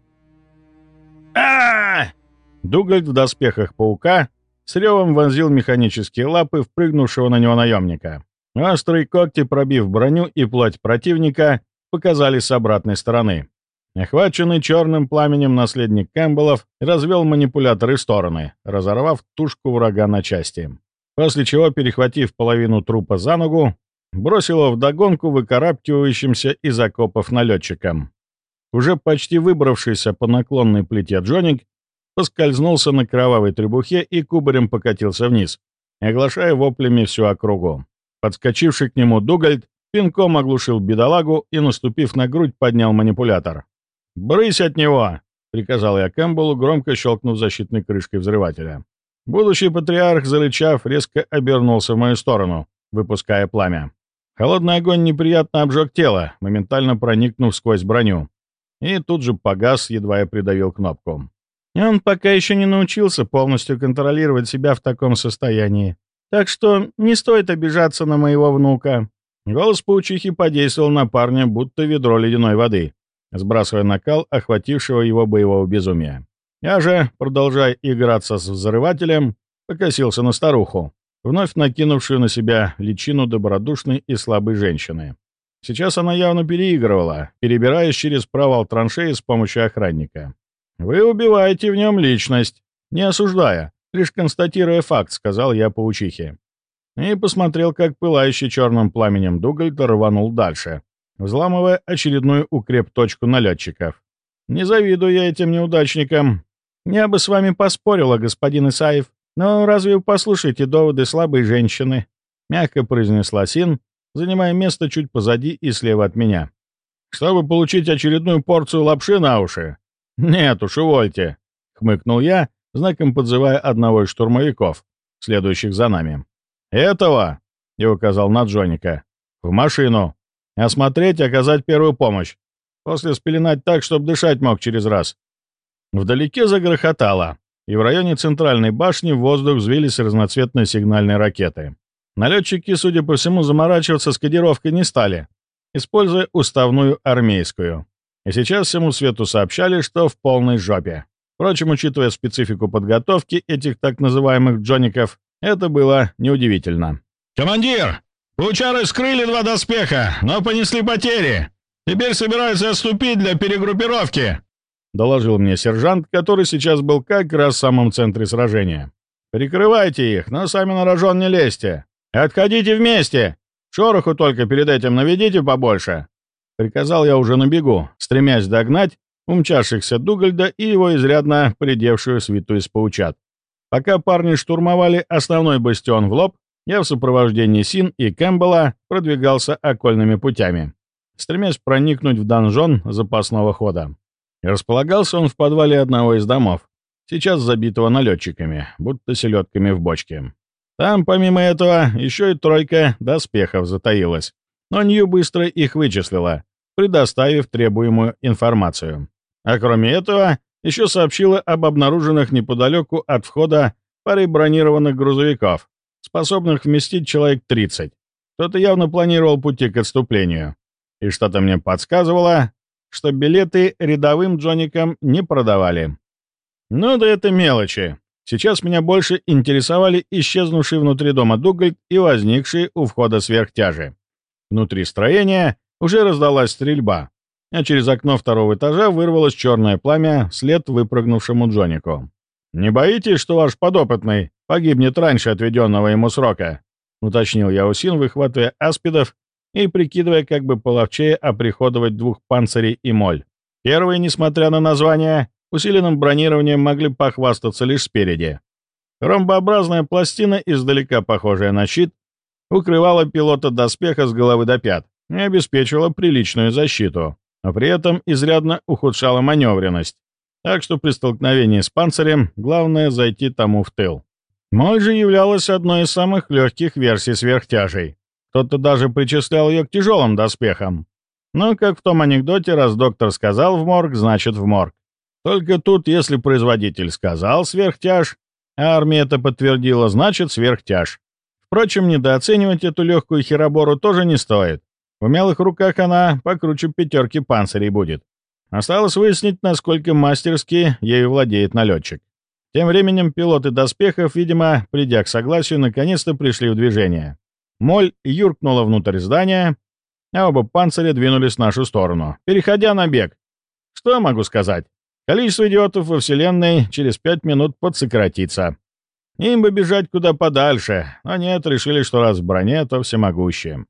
Speaker 1: Дугальд в доспехах паука с ревом вонзил механические лапы впрыгнувшего на него наемника. Острые когти, пробив броню и плоть противника, показались с обратной стороны. Охваченный черным пламенем наследник Кэмпбеллов развел манипуляторы в стороны, разорвав тушку врага на части. После чего, перехватив половину трупа за ногу, бросил его вдогонку выкарабкивающимся из окопов налетчикам. Уже почти выбравшийся по наклонной плите Джоник поскользнулся на кровавой требухе и кубарем покатился вниз, оглашая воплями всю округу. Подскочивший к нему Дугальд пинком оглушил бедолагу и, наступив на грудь, поднял манипулятор. «Брысь от него!» — приказал я Кэмпбеллу, громко щелкнув защитной крышкой взрывателя. Будущий патриарх, зарычав, резко обернулся в мою сторону, выпуская пламя. Холодный огонь неприятно обжег тело, моментально проникнув сквозь броню. И тут же погас, едва я придавил кнопку. Он пока еще не научился полностью контролировать себя в таком состоянии. Так что не стоит обижаться на моего внука. Голос паучихи подействовал на парня, будто ведро ледяной воды, сбрасывая накал охватившего его боевого безумия. Я же, продолжая играться с взрывателем, покосился на старуху, вновь накинувшую на себя личину добродушной и слабой женщины. Сейчас она явно переигрывала, перебираясь через провал траншеи с помощью охранника. «Вы убиваете в нем личность, не осуждая, лишь констатируя факт», — сказал я паучихе. и посмотрел, как пылающий черным пламенем Дугальд рванул дальше, взламывая очередную укреп-точку налетчиков. Не завидую я этим неудачникам. Я бы с вами поспорила, господин Исаев, но разве вы послушаете доводы слабой женщины? Мягко произнесла Син, занимая место чуть позади и слева от меня. «Чтобы получить очередную порцию лапши на уши?» «Нет уж, увольте», — хмыкнул я, знаком подзывая одного из штурмовиков, следующих за нами. «Этого», — я указал на Джоника, — «в машину. Осмотреть и оказать первую помощь. После спеленать так, чтобы дышать мог через раз». Вдалеке загрохотало, и в районе центральной башни в воздух взвились разноцветные сигнальные ракеты. Налетчики, судя по всему, заморачиваться с кодировкой не стали, используя уставную армейскую. И сейчас всему свету сообщали, что в полной жопе. Впрочем, учитывая специфику подготовки этих так называемых джоников, это было неудивительно.
Speaker 3: «Командир! Паучары скрыли два доспеха, но понесли потери. Теперь собираются отступить для перегруппировки», —
Speaker 1: доложил мне сержант, который сейчас был как раз в самом центре сражения. «Прикрывайте их, но сами на рожон не лезьте. «Отходите вместе! Шороху только перед этим наведите побольше!» Приказал я уже на бегу, стремясь догнать умчавшихся Дугальда и его изрядно придевшую свиту из паучат. Пока парни штурмовали основной бастион в лоб, я в сопровождении Син и Кэмпбелла продвигался окольными путями, стремясь проникнуть в донжон запасного хода. Располагался он в подвале одного из домов, сейчас забитого налетчиками, будто селедками в бочке. Там, помимо этого, еще и тройка доспехов затаилась, но Нью быстро их вычислила, предоставив требуемую информацию. А кроме этого, еще сообщила об обнаруженных неподалеку от входа паре бронированных грузовиков, способных вместить человек 30. Кто-то явно планировал пути к отступлению. И что-то мне подсказывало, что билеты рядовым джоникам не продавали. Ну да это мелочи. Сейчас меня больше интересовали исчезнувшие внутри дома Дугальд и возникшие у входа сверхтяжи. Внутри строения уже раздалась стрельба, а через окно второго этажа вырвалось черное пламя вслед выпрыгнувшему Джонику. «Не боитесь, что ваш подопытный погибнет раньше отведенного ему срока?» — уточнил я Усин, выхватывая аспидов и прикидывая, как бы половчее оприходовать двух панцирей и моль. Первый, несмотря на название, усиленным бронированием могли похвастаться лишь спереди. Ромбообразная пластина, издалека похожая на щит, укрывала пилота доспеха с головы до пят и обеспечивала приличную защиту, но при этом изрядно ухудшала маневренность, так что при столкновении с панцирем главное зайти тому в тыл. Моль же являлась одной из самых легких версий сверхтяжей. Кто-то даже причислял ее к тяжелым доспехам. Но, как в том анекдоте, раз доктор сказал в морг, значит в морг. Только тут, если производитель сказал сверхтяж, а армия это подтвердила, значит сверхтяж. Впрочем, недооценивать эту легкую херобору тоже не стоит. В умелых руках она покруче пятерки панцирей будет. Осталось выяснить, насколько мастерски ею владеет налетчик. Тем временем пилоты доспехов, видимо, придя к согласию, наконец-то пришли в движение. Моль юркнула внутрь здания, а оба панциря двинулись в нашу сторону, переходя на бег. Что могу сказать? Количество идиотов во Вселенной через пять минут подсократится. Им бы бежать куда подальше, но нет, решили, что раз в броне, то всемогущие.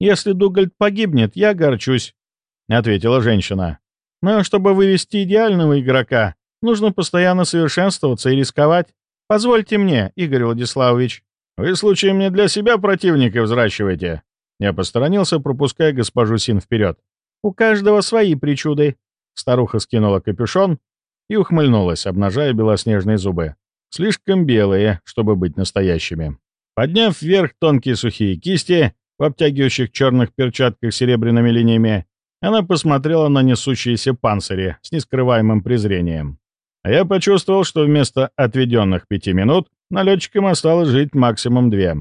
Speaker 1: «Если Дугальд погибнет, я горчусь», — ответила женщина. «Но чтобы вывести идеального игрока, нужно постоянно совершенствоваться и рисковать. Позвольте мне, Игорь Владиславович». «Вы случаем не для себя противника взращиваете?» Я посторонился, пропуская госпожу Син вперед. «У каждого свои причуды», Старуха скинула капюшон и ухмыльнулась, обнажая белоснежные зубы. Слишком белые, чтобы быть настоящими. Подняв вверх тонкие сухие кисти, в обтягивающих черных перчатках серебряными линиями, она посмотрела на несущиеся панцири с нескрываемым презрением. А я почувствовал, что вместо отведенных пяти минут налетчикам осталось жить максимум две.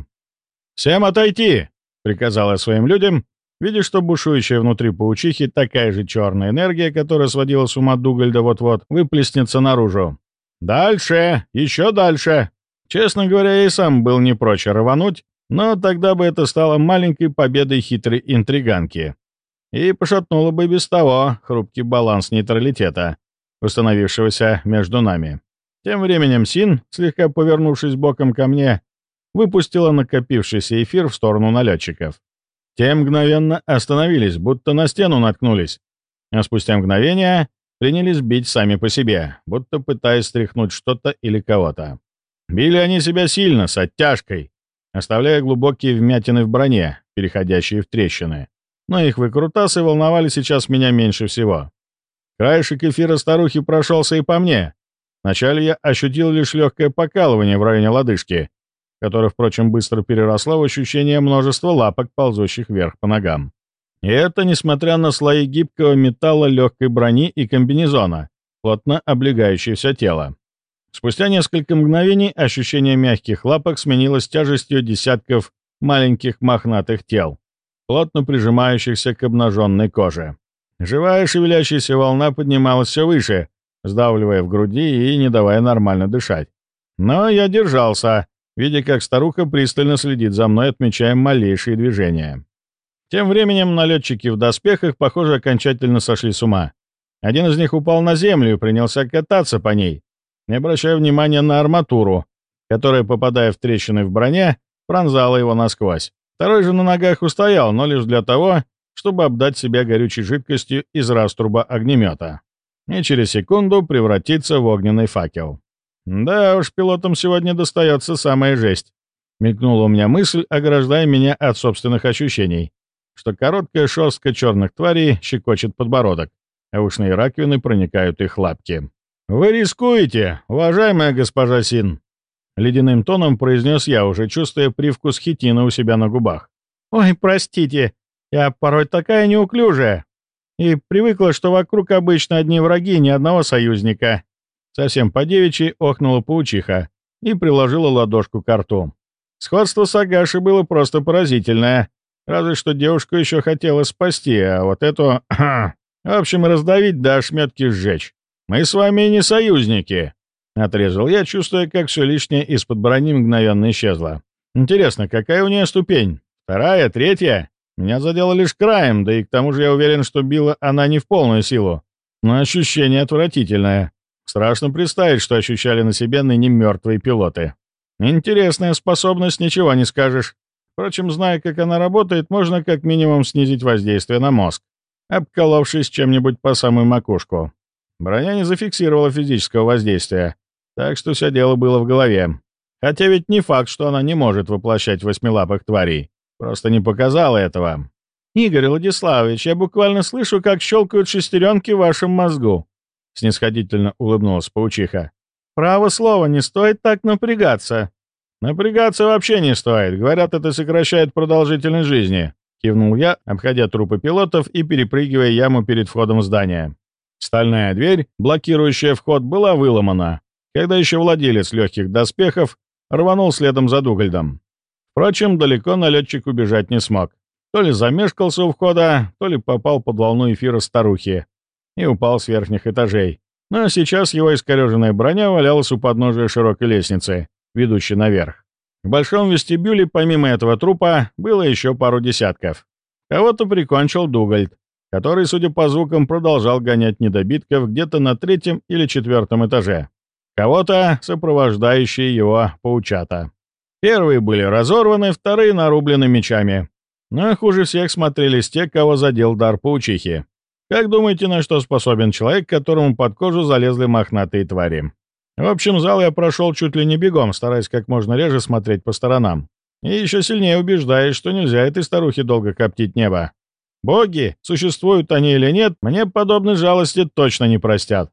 Speaker 1: «Всем отойти!» — приказала своим людям Видя, что бушующая внутри паучихи такая же черная энергия, которая сводила с ума Дугальда вот-вот, выплеснется наружу. «Дальше! Еще дальше!» Честно говоря, я и сам был не прочь рвануть, но тогда бы это стало маленькой победой хитрой интриганки. И пошатнуло бы без того хрупкий баланс нейтралитета, установившегося между нами. Тем временем Син, слегка повернувшись боком ко мне, выпустила накопившийся эфир в сторону налетчиков. Те мгновенно остановились, будто на стену наткнулись, а спустя мгновение принялись бить сами по себе, будто пытаясь стряхнуть что-то или кого-то. Били они себя сильно, с оттяжкой, оставляя глубокие вмятины в броне, переходящие в трещины. Но их выкрутасы волновали сейчас меня меньше всего. Краешек эфира старухи прошелся и по мне. Вначале я ощутил лишь легкое покалывание в районе лодыжки, которое, впрочем, быстро переросло в ощущение множества лапок, ползущих вверх по ногам. И это несмотря на слои гибкого металла легкой брони и комбинезона, плотно облегающие все тело. Спустя несколько мгновений ощущение мягких лапок сменилось тяжестью десятков маленьких мохнатых тел, плотно прижимающихся к обнаженной коже. Живая шевелящаяся волна поднималась все выше, сдавливая в груди и не давая нормально дышать. Но я держался, видя, как старуха пристально следит за мной, отмечая малейшие движения. Тем временем налетчики в доспехах, похоже, окончательно сошли с ума. Один из них упал на землю и принялся кататься по ней, не обращая внимания на арматуру, которая, попадая в трещины в броне, пронзала его насквозь. Второй же на ногах устоял, но лишь для того, чтобы обдать себя горючей жидкостью из раструба огнемета и через секунду превратиться в огненный факел. Да уж, пилотам сегодня достается самая жесть. Мелькнула у меня мысль, ограждая меня от собственных ощущений, что короткая шерстка черных тварей щекочет подбородок, а ушные раковины проникают их лапки. «Вы рискуете, уважаемая госпожа Син!» Ледяным тоном произнес я, уже чувствуя привкус хитина у себя на губах. «Ой, простите, я порой такая неуклюжая и привыкла, что вокруг обычно одни враги, ни одного союзника». Совсем по-девичьи охнула паучиха и приложила ладошку к рту. Сходство с Агашей было просто поразительное. Разве что девушку еще хотела спасти, а вот эту... [clears throat] в общем, раздавить до ошметки сжечь. Мы с вами не союзники. Отрезал я, чувствуя, как все лишнее из-под брони мгновенно исчезло. Интересно, какая у нее ступень? Вторая, третья? Меня задело лишь краем, да и к тому же я уверен, что била она не в полную силу. Но ощущение отвратительное. Страшно представить, что ощущали на себе ныне мертвые пилоты. Интересная способность, ничего не скажешь. Впрочем, зная, как она работает, можно как минимум снизить воздействие на мозг, обколовшись чем-нибудь по самую макушку. Броня не зафиксировала физического воздействия, так что все дело было в голове. Хотя ведь не факт, что она не может воплощать восьмилапых тварей. Просто не показала этого. «Игорь Владиславович, я буквально слышу, как щелкают шестеренки в вашем мозгу», — снисходительно улыбнулась паучиха. «Право слово, не стоит так напрягаться». «Напрягаться вообще не стоит. Говорят, это сокращает продолжительность жизни», — кивнул я, обходя трупы пилотов и перепрыгивая яму перед входом в здание. Стальная дверь, блокирующая вход, была выломана, когда еще владелец легких доспехов рванул следом за Дугальдом. Впрочем, далеко налетчик убежать не смог. То ли замешкался у входа, то ли попал под волну эфира старухи и упал с верхних этажей. Но сейчас его искореженная броня валялась у подножия широкой лестницы, ведущей наверх. В большом вестибюле, помимо этого трупа, было еще пару десятков. Кого-то прикончил Дугальд, который, судя по звукам, продолжал гонять недобитков где-то на третьем или четвертом этаже. Кого-то, сопровождающие его паучата. Первые были разорваны, вторые нарублены мечами. Но хуже всех смотрелись те, кого задел дар паучихи. Как думаете, на что способен человек, которому под кожу залезли мохнатые твари? В общем, зал я прошел чуть ли не бегом, стараясь как можно реже смотреть по сторонам. И еще сильнее убеждаясь, что нельзя этой старухе долго коптить небо. Боги, существуют они или нет, мне подобной жалости точно не простят.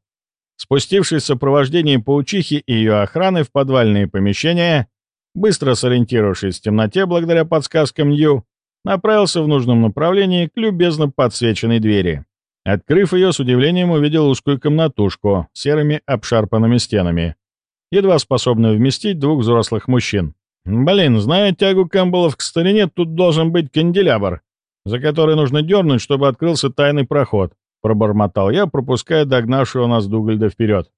Speaker 1: Спустившись в сопровождении паучихи и ее охраны в подвальные помещения, быстро сориентировавшись в темноте благодаря подсказкам Ю, направился в нужном направлении к любезно подсвеченной двери. Открыв ее, с удивлением увидел узкую комнатушку с серыми обшарпанными стенами, едва способную вместить двух взрослых мужчин. Блин, зная тягу Кэмпбеллов к старине, тут должен быть канделябр, за который нужно дернуть, чтобы открылся тайный проход», — пробормотал я, пропуская догнавшего нас Дугальда вперед.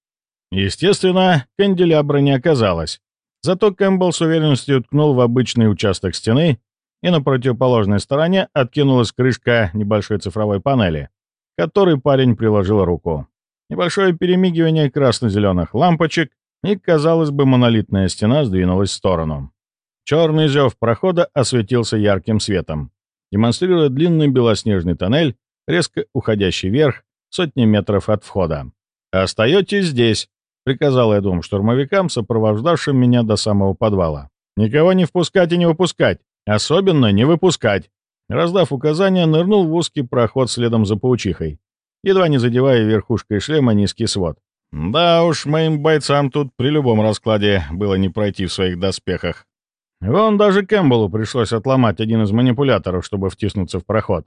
Speaker 1: Естественно, канделябра не оказалось. Зато Кэмпбелл с уверенностью ткнул в обычный участок стены, и на противоположной стороне откинулась крышка небольшой цифровой панели, которой парень приложил руку. Небольшое перемигивание красно-зеленых лампочек, и, казалось бы, монолитная стена сдвинулась в сторону. Черный зев прохода осветился ярким светом, демонстрируя длинный белоснежный тоннель, резко уходящий вверх, сотни метров от входа. «Остаетесь здесь», — приказал я двум штурмовикам, сопровождавшим меня до самого подвала. «Никого не впускать и не выпускать. Особенно не выпускать». Раздав указания, нырнул в узкий проход следом за паучихой, едва не задевая верхушкой шлема низкий свод. Да уж, моим бойцам тут при любом раскладе было не пройти в своих доспехах. Вон даже Кэмпбеллу пришлось отломать один из манипуляторов, чтобы втиснуться в проход.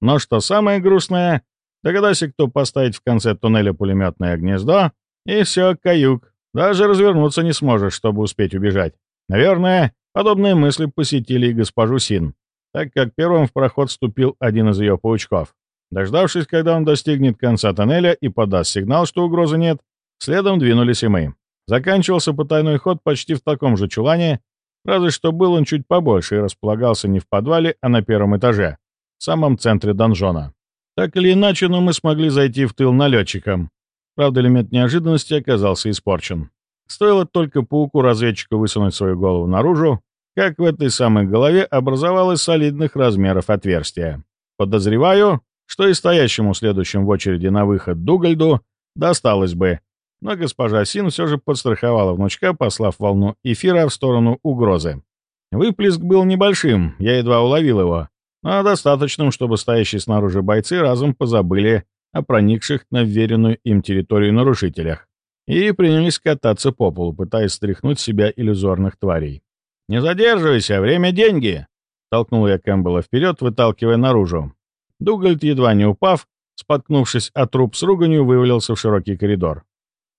Speaker 1: Но что самое грустное, догадайся, кто поставить в конце туннеля пулеметное гнездо, и все, каюк. Даже развернуться не сможешь, чтобы успеть убежать. Наверное, подобные мысли посетили и госпожу Син, так как первым в проход вступил один из ее паучков. Дождавшись, когда он достигнет конца тоннеля и подаст сигнал, что угрозы нет, следом двинулись и мы. Заканчивался потайной ход почти в таком же чулане, разве что был он чуть побольше и располагался не в подвале, а на первом этаже, в самом центре донжона. Так или иначе, но мы смогли зайти в тыл налетчикам. Правда, элемент неожиданности оказался испорчен. Стоило только пауку-разведчику высунуть свою голову наружу, как в этой самой голове образовалось солидных размеров отверстие. Подозреваю, что и стоящему следующим в очереди на выход Дугальду досталось бы, но госпожа Син все же подстраховала внучка, послав волну эфира в сторону угрозы. Выплеск был небольшим, я едва уловил его, но достаточным, чтобы стоящие снаружи бойцы разом позабыли о проникших на вверенную им территорию нарушителях и принялись кататься по полу, пытаясь стряхнуть себя иллюзорных тварей. «Не задерживайся, время — деньги!» Толкнул я Кэмпбелла вперед, выталкивая наружу. Дугальд, едва не упав, споткнувшись от труп с руганью, вывалился в широкий коридор.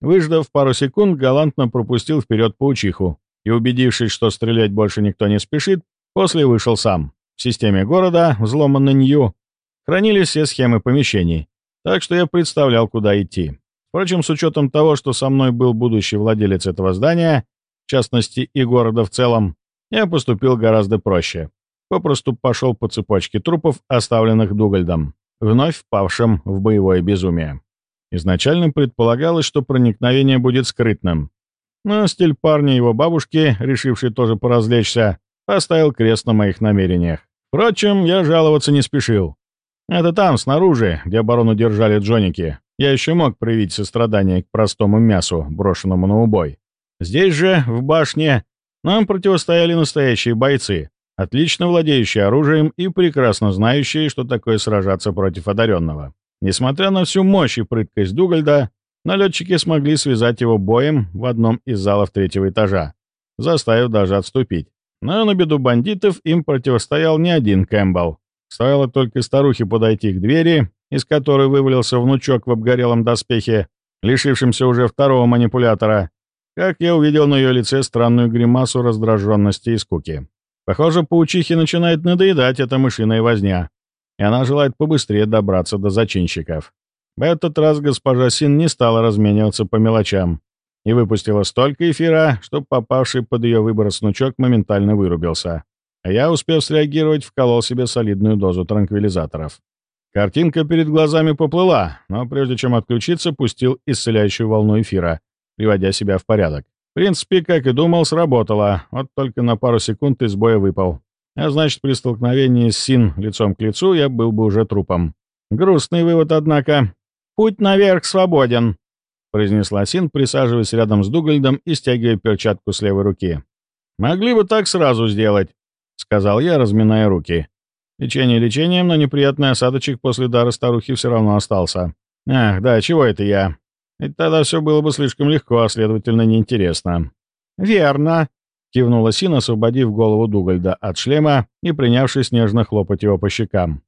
Speaker 1: Выждав пару секунд, галантно пропустил вперед паучиху и, убедившись, что стрелять больше никто не спешит, после вышел сам. В системе города, взломанной Нью, хранились все схемы помещений, так что я представлял, куда идти. Впрочем, с учетом того, что со мной был будущий владелец этого здания, в частности и города в целом, я поступил гораздо проще. Попросту пошел по цепочке трупов, оставленных Дугальдом, вновь впавшим в боевое безумие. Изначально предполагалось, что проникновение будет скрытным. Но стиль парня его бабушки, решивший тоже поразвлечься, поставил крест на моих намерениях. Впрочем, я жаловаться не спешил. Это там, снаружи, где оборону держали джоники, я еще мог проявить сострадание к простому мясу, брошенному на убой. Здесь же, в башне, нам противостояли настоящие бойцы, отлично владеющие оружием и прекрасно знающие, что такое сражаться против одаренного. Несмотря на всю мощь и прыткость Дугальда, налетчики смогли связать его боем в одном из залов третьего этажа, заставив даже отступить. Но на беду бандитов им противостоял не один Кэмпбелл. Стоило только старухе подойти к двери, из которой вывалился внучок в обгорелом доспехе, лишившемся уже второго манипулятора, как я увидел на ее лице странную гримасу раздраженности и скуки. Похоже, паучихе начинает надоедать эта мышиная возня, и она желает побыстрее добраться до зачинщиков. В этот раз госпожа Син не стала размениваться по мелочам и выпустила столько эфира, что попавший под ее выбор снучок моментально вырубился. А я, успев среагировать, вколол себе солидную дозу транквилизаторов. Картинка перед глазами поплыла, но прежде чем отключиться, пустил исцеляющую волну эфира, приводя себя в порядок. В принципе, как и думал, сработало, вот только на пару секунд из боя выпал. А значит, при столкновении с Син лицом к лицу я был бы уже трупом. Грустный вывод, однако. «Путь наверх свободен», — произнесла Син, присаживаясь рядом с Дугальдом и стягивая перчатку с левой руки. «Могли бы так сразу сделать», — сказал я, разминая руки. Лечение лечением, но неприятный осадочек после дара старухи все равно остался. Ах, да, чего это я? Ведь тогда все было бы слишком легко, а следовательно неинтересно. «Верно», — кивнула Син, освободив голову Дугальда от шлема и принявшись нежно хлопать его по щекам.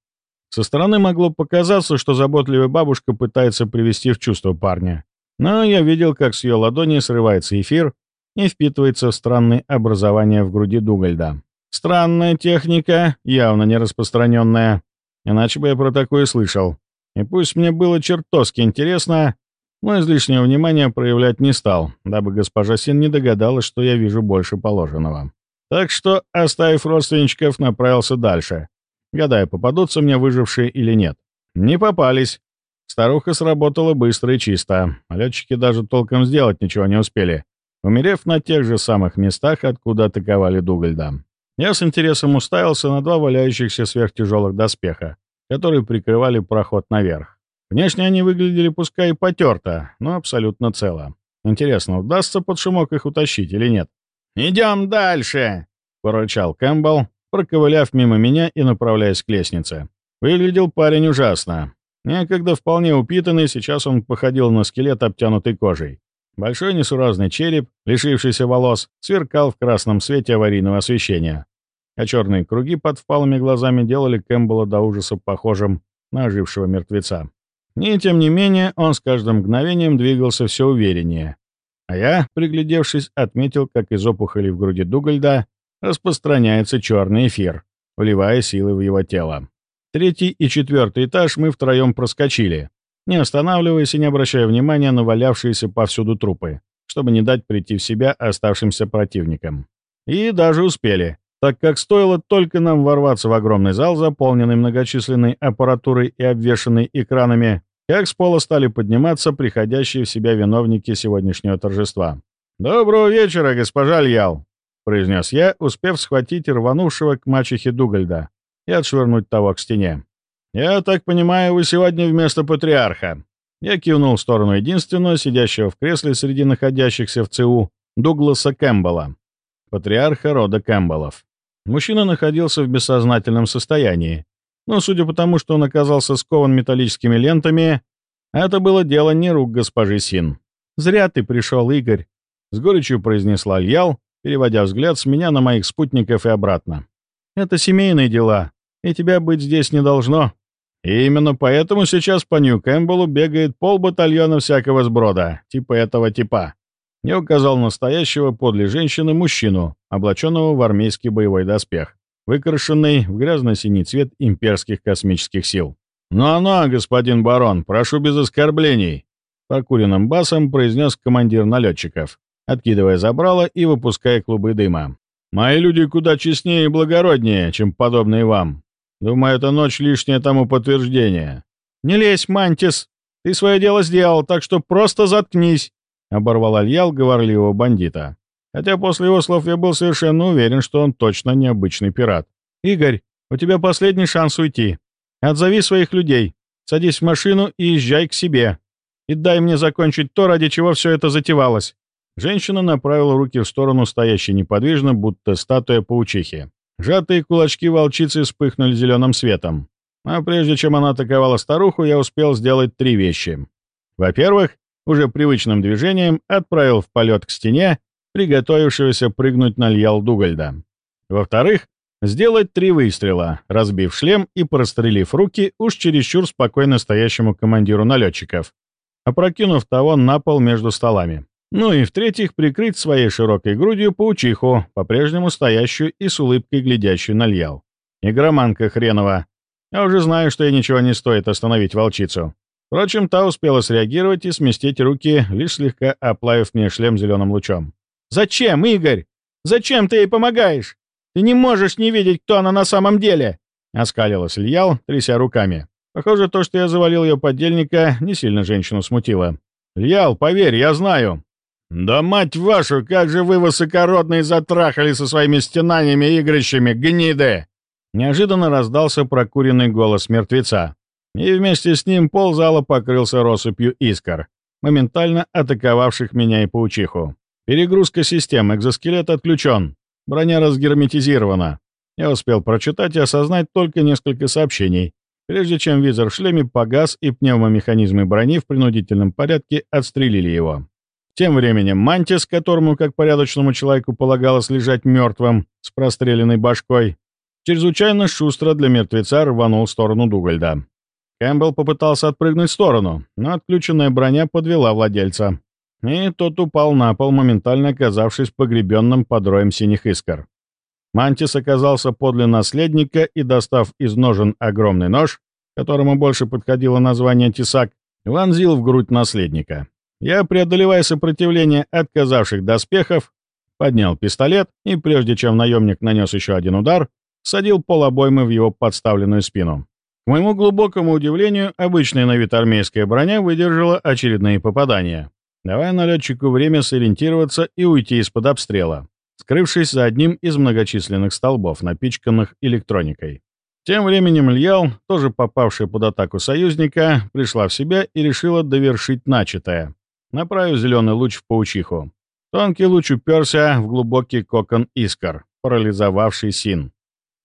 Speaker 1: Со стороны могло показаться, что заботливая бабушка пытается привести в чувство парня. Но я видел, как с ее ладони срывается эфир и впитывается в странные образования в груди Дугальда. Странная техника, явно не распространенная. Иначе бы я про такое слышал. И пусть мне было чертовски интересно, но излишнего внимания проявлять не стал, дабы госпожа Син не догадалась, что я вижу больше положенного. Так что, оставив родственничков, направился дальше, гадая, попадутся мне выжившие или нет. Не попались. Старуха сработала быстро и чисто. Летчики даже толком сделать ничего не успели, умерев на тех же самых местах, откуда атаковали Дугальда. Я с интересом уставился на два валяющихся сверхтяжелых доспеха, которые прикрывали проход наверх. Внешне они выглядели пускай и потерто, но абсолютно цело. Интересно, удастся под шумок их утащить или нет? «Идем дальше!» — порычал Кэмпбелл, проковыляв мимо меня и направляясь к лестнице. Выглядел парень ужасно. Некогда вполне упитанный, сейчас он походил на скелет, обтянутый кожей. Большой несуразный череп, лишившийся волос, сверкал в красном свете аварийного освещения, а черные круги под впалыми глазами делали Кэмпбелла до ужаса похожим на ожившего мертвеца. И тем не менее, он с каждым мгновением двигался все увереннее. А я, приглядевшись, отметил, как из опухоли в груди Дугальда распространяется черный эфир, вливая силы в его тело. Третий и четвертый этаж мы втроем проскочили, не останавливаясь и не обращая внимания на валявшиеся повсюду трупы, чтобы не дать прийти в себя оставшимся противникам. И даже успели, так как стоило только нам ворваться в огромный зал, заполненный многочисленной аппаратурой и обвешанный экранами, как с пола стали подниматься приходящие в себя виновники сегодняшнего торжества. «Доброго вечера, госпожа Льял!» — произнес я, успев схватить рванувшего к мачехе Дугальда и отшвырнуть того к стене. «Я так понимаю, вы сегодня вместо патриарха». Я кивнул в сторону единственного, сидящего в кресле среди находящихся в ЦУ, Дугласа Кэмпбелла, патриарха рода Кэмпбеллов. Мужчина находился в бессознательном состоянии, но судя по тому, что он оказался скован металлическими лентами, это было дело не рук госпожи Син. «Зря ты пришел, Игорь», — с горечью произнесла Льял, переводя взгляд с меня на моих спутников и обратно. «Это семейные дела, и тебя быть здесь не должно. И именно поэтому сейчас по Нью-Кэмпбеллу бегает полбатальона всякого сброда, типа этого типа. Я указал настоящего подле женщины мужчину, облаченного в армейский боевой доспех, выкрашенный в грязно-синий цвет имперских космических сил. «Ну-ну, господин барон, прошу без оскорблений», — прокуренным басом произнес командир налетчиков, откидывая забрало и выпуская клубы дыма. «Мои люди куда честнее и благороднее, чем подобные вам. Думаю, эта ночь лишнее тому подтверждение». «Не лезь, Мантис! Ты свое дело сделал, так что просто заткнись!» — оборвал Альял говорливого бандита. Хотя после его слов я был совершенно уверен, что он точно необычный пират. «Игорь, у тебя последний шанс уйти. Отзови своих людей, садись в машину и езжай к себе. И дай мне закончить то, ради чего все это затевалось». Женщина направила руки в сторону стоящей неподвижно, будто статуя паучихи. Сжатые кулачки волчицы вспыхнули зеленым светом. А прежде чем она атаковала старуху, я успел сделать три вещи. Во-первых, уже привычным движением отправил в полет к стене, приготовившегося прыгнуть на Льял Дугальда. Во-вторых, сделать три выстрела, разбив шлем и прострелив руки уж чересчур спокойно стоящему командиру налетчиков, опрокинув того на пол между столами. Ну и в-третьих, прикрыть своей широкой грудью паучиху, по-прежнему стоящую и с улыбкой глядящую на Льял. Игроманка хренова. Я уже знаю, что ей ничего не стоит остановить волчицу. Впрочем, та успела среагировать и сместить руки, лишь слегка оплавив мне шлем зеленым лучом. «Зачем, Игорь? Зачем ты ей помогаешь? Ты не можешь не видеть, кто она на самом деле!» Оскалилась Ильял, тряся руками. Похоже, то, что я завалил ее подельника, не сильно женщину смутило. «Льял, поверь, я знаю». «Да мать вашу, как же вы высокородные затрахали со своими стенаниями и игрищами, гниды!» Неожиданно раздался прокуренный голос мертвеца и вместе с ним пол зала покрылся россыпью искр, моментально атаковавших меня и паучиху. Перегрузка систем, экзоскелет отключен, броня разгерметизирована. Я успел прочитать и осознать только несколько сообщений, прежде чем визор в шлеме погас и пневмомеханизмы брони в принудительном порядке отстрелили его. Тем временем Мантис, которому, как порядочному человеку, полагалось лежать мертвым с простреленной башкой, чрезвычайно шустро для мертвеца рванул в сторону Дугальда. Кэмпбелл попытался отпрыгнуть в сторону, но отключенная броня подвела владельца. И тот упал на пол, моментально оказавшись погребенным под роем синих искр. Мантис оказался подле наследника и, достав из ножен огромный нож, которому больше подходило название тесак, вонзил в грудь наследника. Я, преодолевая сопротивление отказавших доспехов, поднял пистолет и, прежде чем наемник нанес еще один удар, садил пол обоймы в его подставленную спину. К моему глубокому удивлению, обычная на вид армейская броня выдержала очередные попадания. давая налетчику время сориентироваться и уйти из-под обстрела, скрывшись за одним из многочисленных столбов, напичканных электроникой. Тем временем Льял, тоже попавший под атаку союзника, пришла в себя и решила довершить начатое, направив зеленый луч в паучиху. Тонкий луч уперся в глубокий кокон искр, парализовавший Син.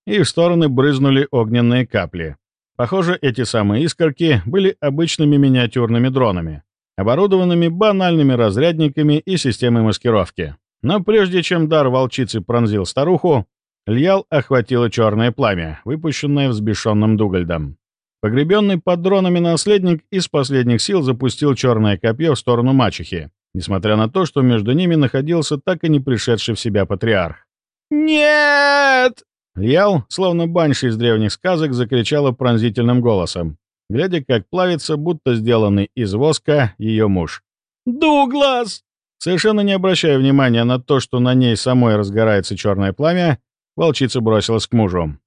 Speaker 1: И в стороны брызнули огненные капли. Похоже, эти самые искорки были обычными миниатюрными дронами, оборудованными банальными разрядниками и системой маскировки. Но прежде чем дар волчицы пронзил старуху, Льял охватило черное пламя, выпущенное взбешенным Дугальдом. Погребенный под дронами наследник из последних сил запустил черное копье в сторону мачехи, несмотря на то, что между ними находился так и не пришедший в себя патриарх. «Нет!» Льял, словно банши из древних сказок, закричала пронзительным голосом, глядя, как плавится, будто сделанный из воска, ее муж. «Дуглас!» Совершенно не обращая внимания на то, что на ней самой разгорается черное пламя, Волчица бросилась к мужу.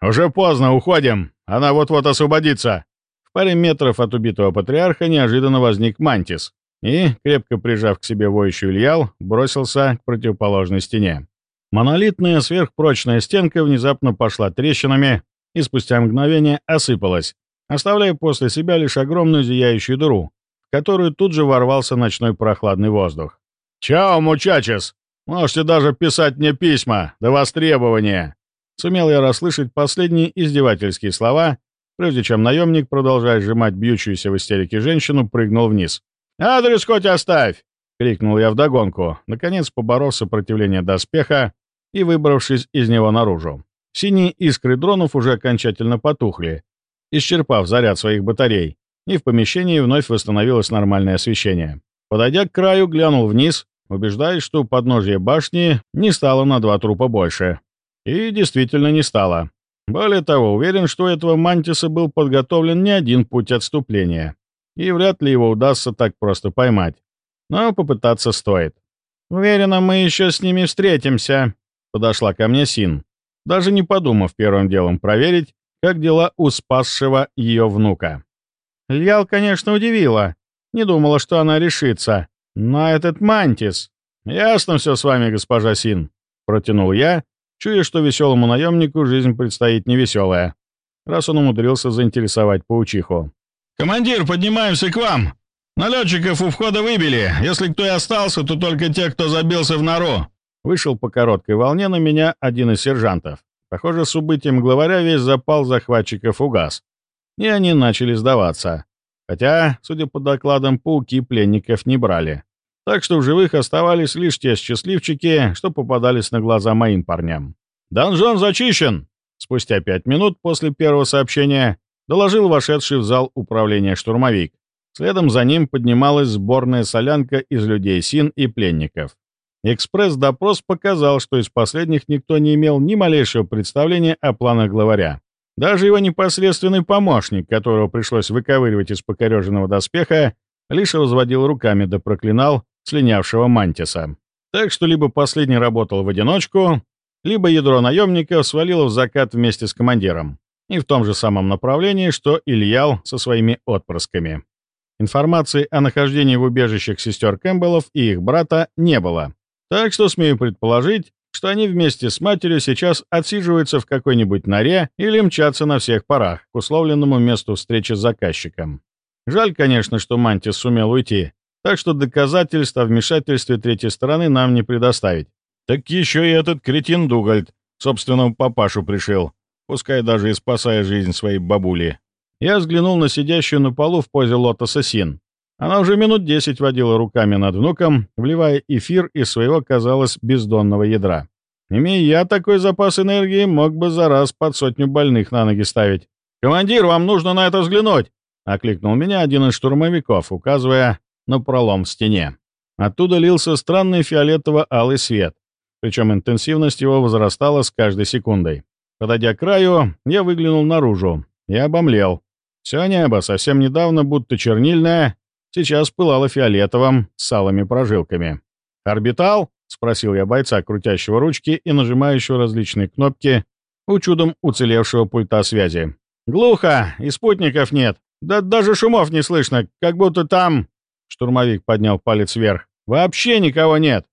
Speaker 1: «Уже поздно, уходим! Она вот-вот освободится!» В паре метров от убитого патриарха неожиданно возник Мантис и, крепко прижав к себе воющую Ильял, бросился к противоположной стене. Монолитная сверхпрочная стенка внезапно пошла трещинами и спустя мгновение осыпалась, оставляя после себя лишь огромную зияющую дыру, в которую тут же ворвался ночной прохладный воздух. «Чао, мучачес!» Можете даже писать мне письма до востребования!» Сумел я расслышать последние издевательские слова, прежде чем наемник, продолжая сжимать бьющуюся в истерике женщину, прыгнул вниз. «Адрес хоть оставь!» — крикнул я вдогонку, наконец поборов сопротивление доспеха и выбравшись из него наружу. Синие искры дронов уже окончательно потухли, исчерпав заряд своих батарей, и в помещении вновь восстановилось нормальное освещение. Подойдя к краю, глянул вниз убеждаясь, что подножье башни не стало на два трупа больше. И действительно не стало. Более того, уверен, что у этого Мантиса был подготовлен не один путь отступления, и вряд ли его удастся так просто поймать. Но попытаться стоит. «Уверена, мы еще с ними встретимся», — подошла ко мне Син, даже не подумав первым делом проверить, как дела у спасшего ее внука. Льял, конечно, удивила. Не думала, что она решится. «Но этот Мантис...» «Ясно все с вами, госпожа Син», — протянул я, чуя, что веселому наемнику жизнь предстоит невеселая, раз он умудрился заинтересовать паучиху.
Speaker 3: «Командир, поднимаемся к вам! Налетчиков у входа выбили. Если кто и остался, то только те, кто забился в нору».
Speaker 1: Вышел по короткой волне на меня один из сержантов. Похоже, с убытием главаря весь запал захватчиков угас. И они начали сдаваться. Хотя, судя по докладам, пауки пленников не брали так что в живых оставались лишь те счастливчики, что попадались на глаза моим парням. «Донжон зачищен!» Спустя пять минут после первого сообщения доложил вошедший в зал управления штурмовик. Следом за ним поднималась сборная солянка из людей СИН и пленников. Экспресс-допрос показал, что из последних никто не имел ни малейшего представления о планах главаря. Даже его непосредственный помощник, которого пришлось выковыривать из покореженного доспеха, лишь разводил руками да проклинал слинявшего Мантиса. Так что либо последний работал в одиночку, либо ядро наемников свалило в закат вместе с командиром, и в том же самом направлении, что Ильял со своими отпрысками. Информации о нахождении в убежищах сестер Кэмпбеллов и их брата не было, так что смею предположить, что они вместе с матерью сейчас отсиживаются в какой-нибудь норе или мчатся на всех парах к условленному месту встречи с заказчиком. Жаль, конечно, что Мантис сумел уйти, так что доказательств о вмешательстве третьей стороны нам не предоставить. Так еще и этот кретин Дугальд собственному папашу пришел, пускай даже и спасая жизнь своей бабули. Я взглянул на сидящую на полу в позе лотоса Син. Она уже минут десять водила руками над внуком, вливая эфир из своего, казалось, бездонного ядра. Имея я такой запас энергии, мог бы за раз под сотню больных на ноги ставить. «Командир, вам нужно на это взглянуть!» — окликнул меня один из штурмовиков, указывая на пролом в стене. Оттуда лился странный фиолетово-алый свет, причем интенсивность его возрастала с каждой секундой. Подойдя к краю, я выглянул наружу и обомлел. Все небо, совсем недавно будто чернильное, сейчас пылало фиолетовым с алыми прожилками. «Орбитал?» — спросил я бойца, крутящего ручки и нажимающего различные кнопки у чудом уцелевшего пульта связи. «Глухо, и спутников нет. Да даже шумов не слышно, как будто там Штурмовик поднял палец вверх. «Вообще никого нет!»